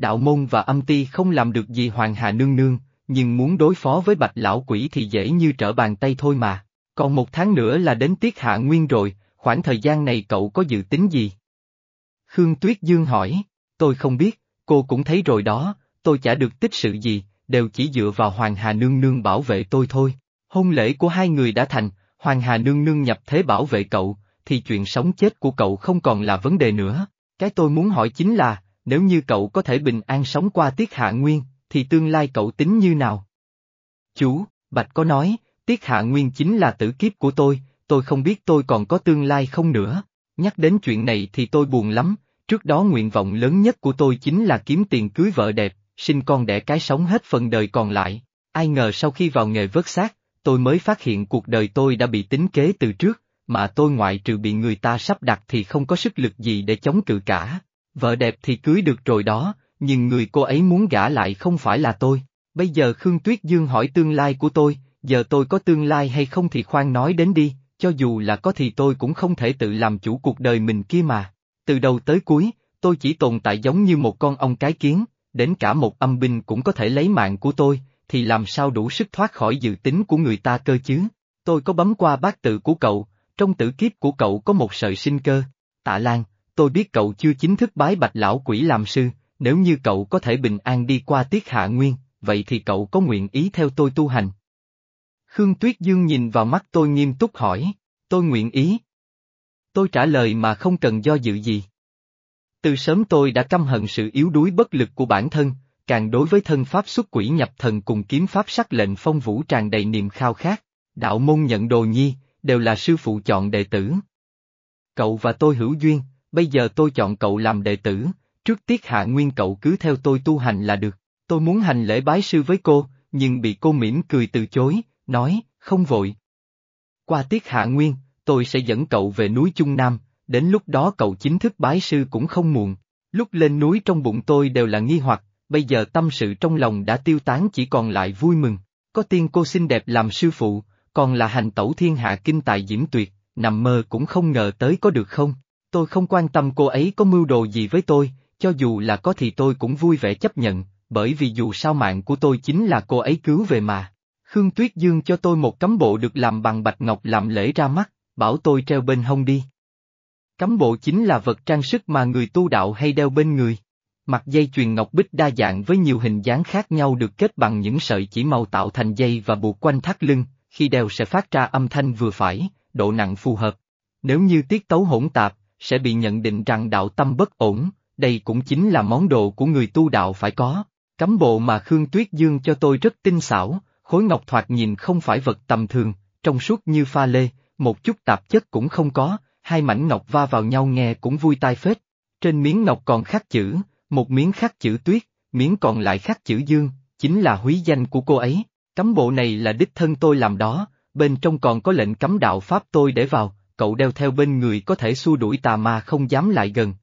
Đạo môn và âm ti không làm được gì Hoàng Hà Nương Nương, nhưng muốn đối phó với Bạch Lão Quỷ thì dễ như trở bàn tay thôi mà. Còn một tháng nữa là đến tiết hạ nguyên rồi, khoảng thời gian này cậu có dự tính gì? Khương Tuyết Dương hỏi, tôi không biết, cô cũng thấy rồi đó, tôi chả được tích sự gì, đều chỉ dựa vào Hoàng Hà Nương Nương bảo vệ tôi thôi. Hôn lễ của hai người đã thành, Hoàng Hà Nương Nương nhập thế bảo vệ cậu, thì chuyện sống chết của cậu không còn là vấn đề nữa. Cái tôi muốn hỏi chính là, nếu như cậu có thể bình an sống qua tiết hạ nguyên, thì tương lai cậu tính như nào? Chú, Bạch có nói, tiết hạ nguyên chính là tử kiếp của tôi, tôi không biết tôi còn có tương lai không nữa. Nhắc đến chuyện này thì tôi buồn lắm, trước đó nguyện vọng lớn nhất của tôi chính là kiếm tiền cưới vợ đẹp, sinh con đẻ cái sống hết phần đời còn lại. Ai ngờ sau khi vào nghề vớt xác, tôi mới phát hiện cuộc đời tôi đã bị tính kế từ trước, mà tôi ngoại trừ bị người ta sắp đặt thì không có sức lực gì để chống cự cả. Vợ đẹp thì cưới được rồi đó, nhưng người cô ấy muốn gả lại không phải là tôi. Bây giờ Khương Tuyết Dương hỏi tương lai của tôi, giờ tôi có tương lai hay không thì khoan nói đến đi, cho dù là có thì tôi cũng không thể tự làm chủ cuộc đời mình kia mà. Từ đầu tới cuối, tôi chỉ tồn tại giống như một con ong cái kiến, đến cả một âm binh cũng có thể lấy mạng của tôi, thì làm sao đủ sức thoát khỏi dự tính của người ta cơ chứ? Tôi có bấm qua bát tự của cậu, trong tử kiếp của cậu có một sợi sinh cơ. Tạ Lan, tôi biết cậu chưa chính thức bái bạch lão quỷ làm sư, nếu như cậu có thể bình an đi qua tiết hạ nguyên, vậy thì cậu có nguyện ý theo tôi tu hành. Khương Tuyết Dương nhìn vào mắt tôi nghiêm túc hỏi, tôi nguyện ý. Tôi trả lời mà không cần do dự gì. Từ sớm tôi đã căm hận sự yếu đuối bất lực của bản thân, càng đối với thân pháp xuất quỷ nhập thần cùng kiếm pháp sắc lệnh phong vũ tràn đầy niềm khao khát. Đạo môn nhận đồ nhi, đều là sư phụ chọn đệ tử. Cậu và tôi hữu duyên, bây giờ tôi chọn cậu làm đệ tử, trước tiết hạ nguyên cậu cứ theo tôi tu hành là được. Tôi muốn hành lễ bái sư với cô, nhưng bị cô mỉm cười từ chối, nói, không vội. Qua tiết hạ nguyên, tôi sẽ dẫn cậu về núi Trung Nam, đến lúc đó cậu chính thức bái sư cũng không muộn. Lúc lên núi trong bụng tôi đều là nghi hoặc, bây giờ tâm sự trong lòng đã tiêu tán chỉ còn lại vui mừng. Có tiên cô xinh đẹp làm sư phụ, còn là hành tẩu thiên hạ kinh tài diễm tuyệt, nằm mơ cũng không ngờ tới có được không. Tôi không quan tâm cô ấy có mưu đồ gì với tôi, cho dù là có thì tôi cũng vui vẻ chấp nhận, bởi vì dù sao mạng của tôi chính là cô ấy cứu về mà. Khương Tuyết Dương cho tôi một cấm bộ được làm bằng bạch ngọc làm lễ ra mắt, bảo tôi treo bên hông đi. Cấm bộ chính là vật trang sức mà người tu đạo hay đeo bên người. Mặt dây chuyền ngọc bích đa dạng với nhiều hình dáng khác nhau được kết bằng những sợi chỉ màu tạo thành dây và buộc quanh thắt lưng, khi đeo sẽ phát ra âm thanh vừa phải, độ nặng phù hợp. Nếu như tiết tấu hỗn tạp, sẽ bị nhận định rằng đạo tâm bất ổn, đây cũng chính là món đồ của người tu đạo phải có. Cấm bộ mà Khương Tuyết Dương cho tôi rất tinh xảo, khối ngọc thoạt nhìn không phải vật tầm thường, trong suốt như pha lê, một chút tạp chất cũng không có, hai mảnh ngọc va vào nhau nghe cũng vui tai phết. Trên miếng ngọc còn khắc chữ, một miếng khắc chữ tuyết, miếng còn lại khắc chữ dương, chính là húy danh của cô ấy. Cấm bộ này là đích thân tôi làm đó, bên trong còn có lệnh cấm đạo Pháp tôi để vào, cậu đeo theo bên người có thể xua đuổi tà ma không dám lại gần.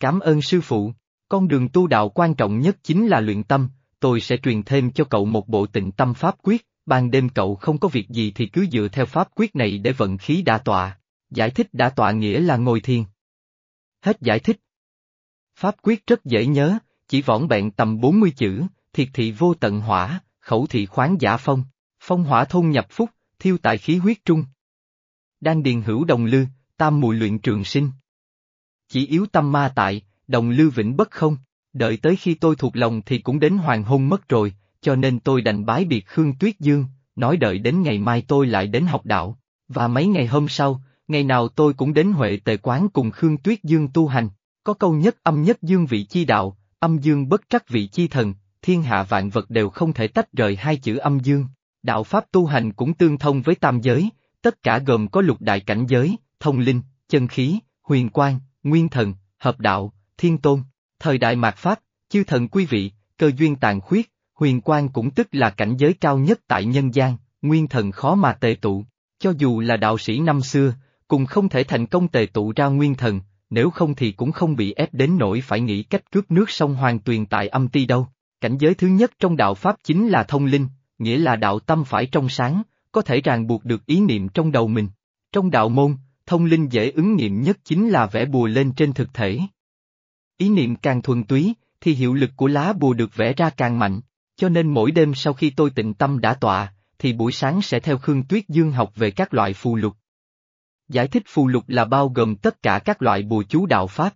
Cảm ơn sư phụ, con đường tu đạo quan trọng nhất chính là luyện tâm, tôi sẽ truyền thêm cho cậu một bộ tịnh tâm Pháp quyết, ban đêm cậu không có việc gì thì cứ dựa theo Pháp quyết này để vận khí đã tọa. Giải thích đã tọa nghĩa là ngồi thiền. Hết giải thích. Pháp quyết rất dễ nhớ, chỉ vỏn bẹn tầm 40 chữ, thiệt thị vô tận hỏa, khẩu thị khoáng giả phong, phong hỏa thôn nhập phúc, thiêu tại khí huyết trung đang điền hữu đồng lư, tam mùi luyện trường sinh. Chỉ yếu tâm ma tại, đồng lư vĩnh bất không, đợi tới khi tôi thuộc lòng thì cũng đến hoàng hôn mất rồi, cho nên tôi đành bái biệt Khương Tuyết Dương, nói đợi đến ngày mai tôi lại đến học đạo, và mấy ngày hôm sau, ngày nào tôi cũng đến Huệ Tề Quán cùng Khương Tuyết Dương tu hành, có câu nhất âm nhất dương vị chi đạo, âm dương bất trắc vị chi thần, thiên hạ vạn vật đều không thể tách rời hai chữ âm dương. Đạo Pháp tu hành cũng tương thông với tam giới, tất cả gồm có lục đại cảnh giới, thông linh, chân khí, huyền quang, nguyên thần, hợp đạo, thiên tôn. Thời đại mạt Pháp, chư thần quý vị, cơ duyên tàn khuyết, huyền quang cũng tức là cảnh giới cao nhất tại nhân gian, nguyên thần khó mà tề tụ. Cho dù là đạo sĩ năm xưa, cũng không thể thành công tề tụ ra nguyên thần, nếu không thì cũng không bị ép đến nỗi phải nghĩ cách cướp nước sông Hoàng Tuyền tại âm ti đâu. Cảnh giới thứ nhất trong đạo Pháp chính là thông linh, nghĩa là đạo tâm phải trong sáng, có thể ràng buộc được ý niệm trong đầu mình. Trong đạo môn, thông linh dễ ứng nghiệm nhất chính là vẽ bùa lên trên thực thể. Ý niệm càng thuần túy, thì hiệu lực của lá bùa được vẽ ra càng mạnh, cho nên mỗi đêm sau khi tôi tịnh tâm đã tọa, thì buổi sáng sẽ theo Khương Tuyết Dương học về các loại phù lục. Giải thích phù lục là bao gồm tất cả các loại bùa chú đạo Pháp.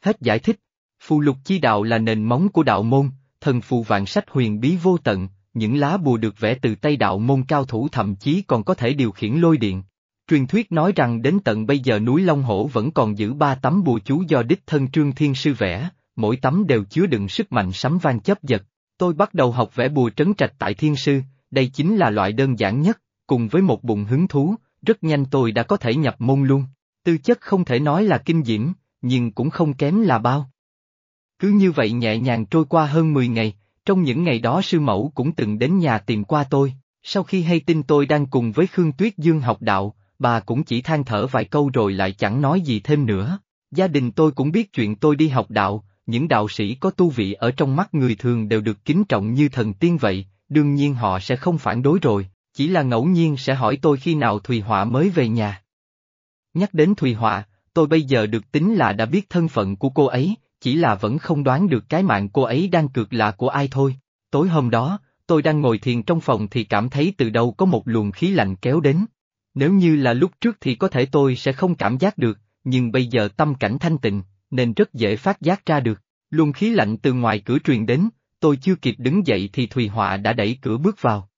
Hết giải thích. Phù lục chi đạo là nền móng của đạo môn, thần phù vạn sách huyền bí vô tận, những lá bùa được vẽ từ tay đạo môn cao thủ thậm chí còn có thể điều khiển lôi điện. Truyền thuyết nói rằng đến tận bây giờ núi Long Hổ vẫn còn giữ ba tấm bùa chú do đích thân Trương Thiên Sư vẽ, mỗi tấm đều chứa đựng sức mạnh sấm vang chấp giật. Tôi bắt đầu học vẽ bùa trấn trạch tại Thiên Sư, đây chính là loại đơn giản nhất, cùng với một bụng hứng thú, rất nhanh tôi đã có thể nhập môn luôn. Tư chất không thể nói là kinh diễm, nhưng cũng không kém là bao. Cứ như vậy nhẹ nhàng trôi qua hơn 10 ngày, trong những ngày đó sư mẫu cũng từng đến nhà tìm qua tôi, sau khi hay tin tôi đang cùng với Khương Tuyết Dương học đạo, bà cũng chỉ than thở vài câu rồi lại chẳng nói gì thêm nữa. Gia đình tôi cũng biết chuyện tôi đi học đạo, những đạo sĩ có tu vị ở trong mắt người thường đều được kính trọng như thần tiên vậy, đương nhiên họ sẽ không phản đối rồi, chỉ là ngẫu nhiên sẽ hỏi tôi khi nào Thùy Họa mới về nhà. Nhắc đến Thùy Họa, tôi bây giờ được tính là đã biết thân phận của cô ấy, chỉ là vẫn không đoán được cái mạng cô ấy đang cược là của ai thôi. Tối hôm đó, tôi đang ngồi thiền trong phòng thì cảm thấy từ đâu có một luồng khí lạnh kéo đến. Nếu như là lúc trước thì có thể tôi sẽ không cảm giác được, nhưng bây giờ tâm cảnh thanh tịnh, nên rất dễ phát giác ra được. Luồng khí lạnh từ ngoài cửa truyền đến, tôi chưa kịp đứng dậy thì Thùy Họa đã đẩy cửa bước vào.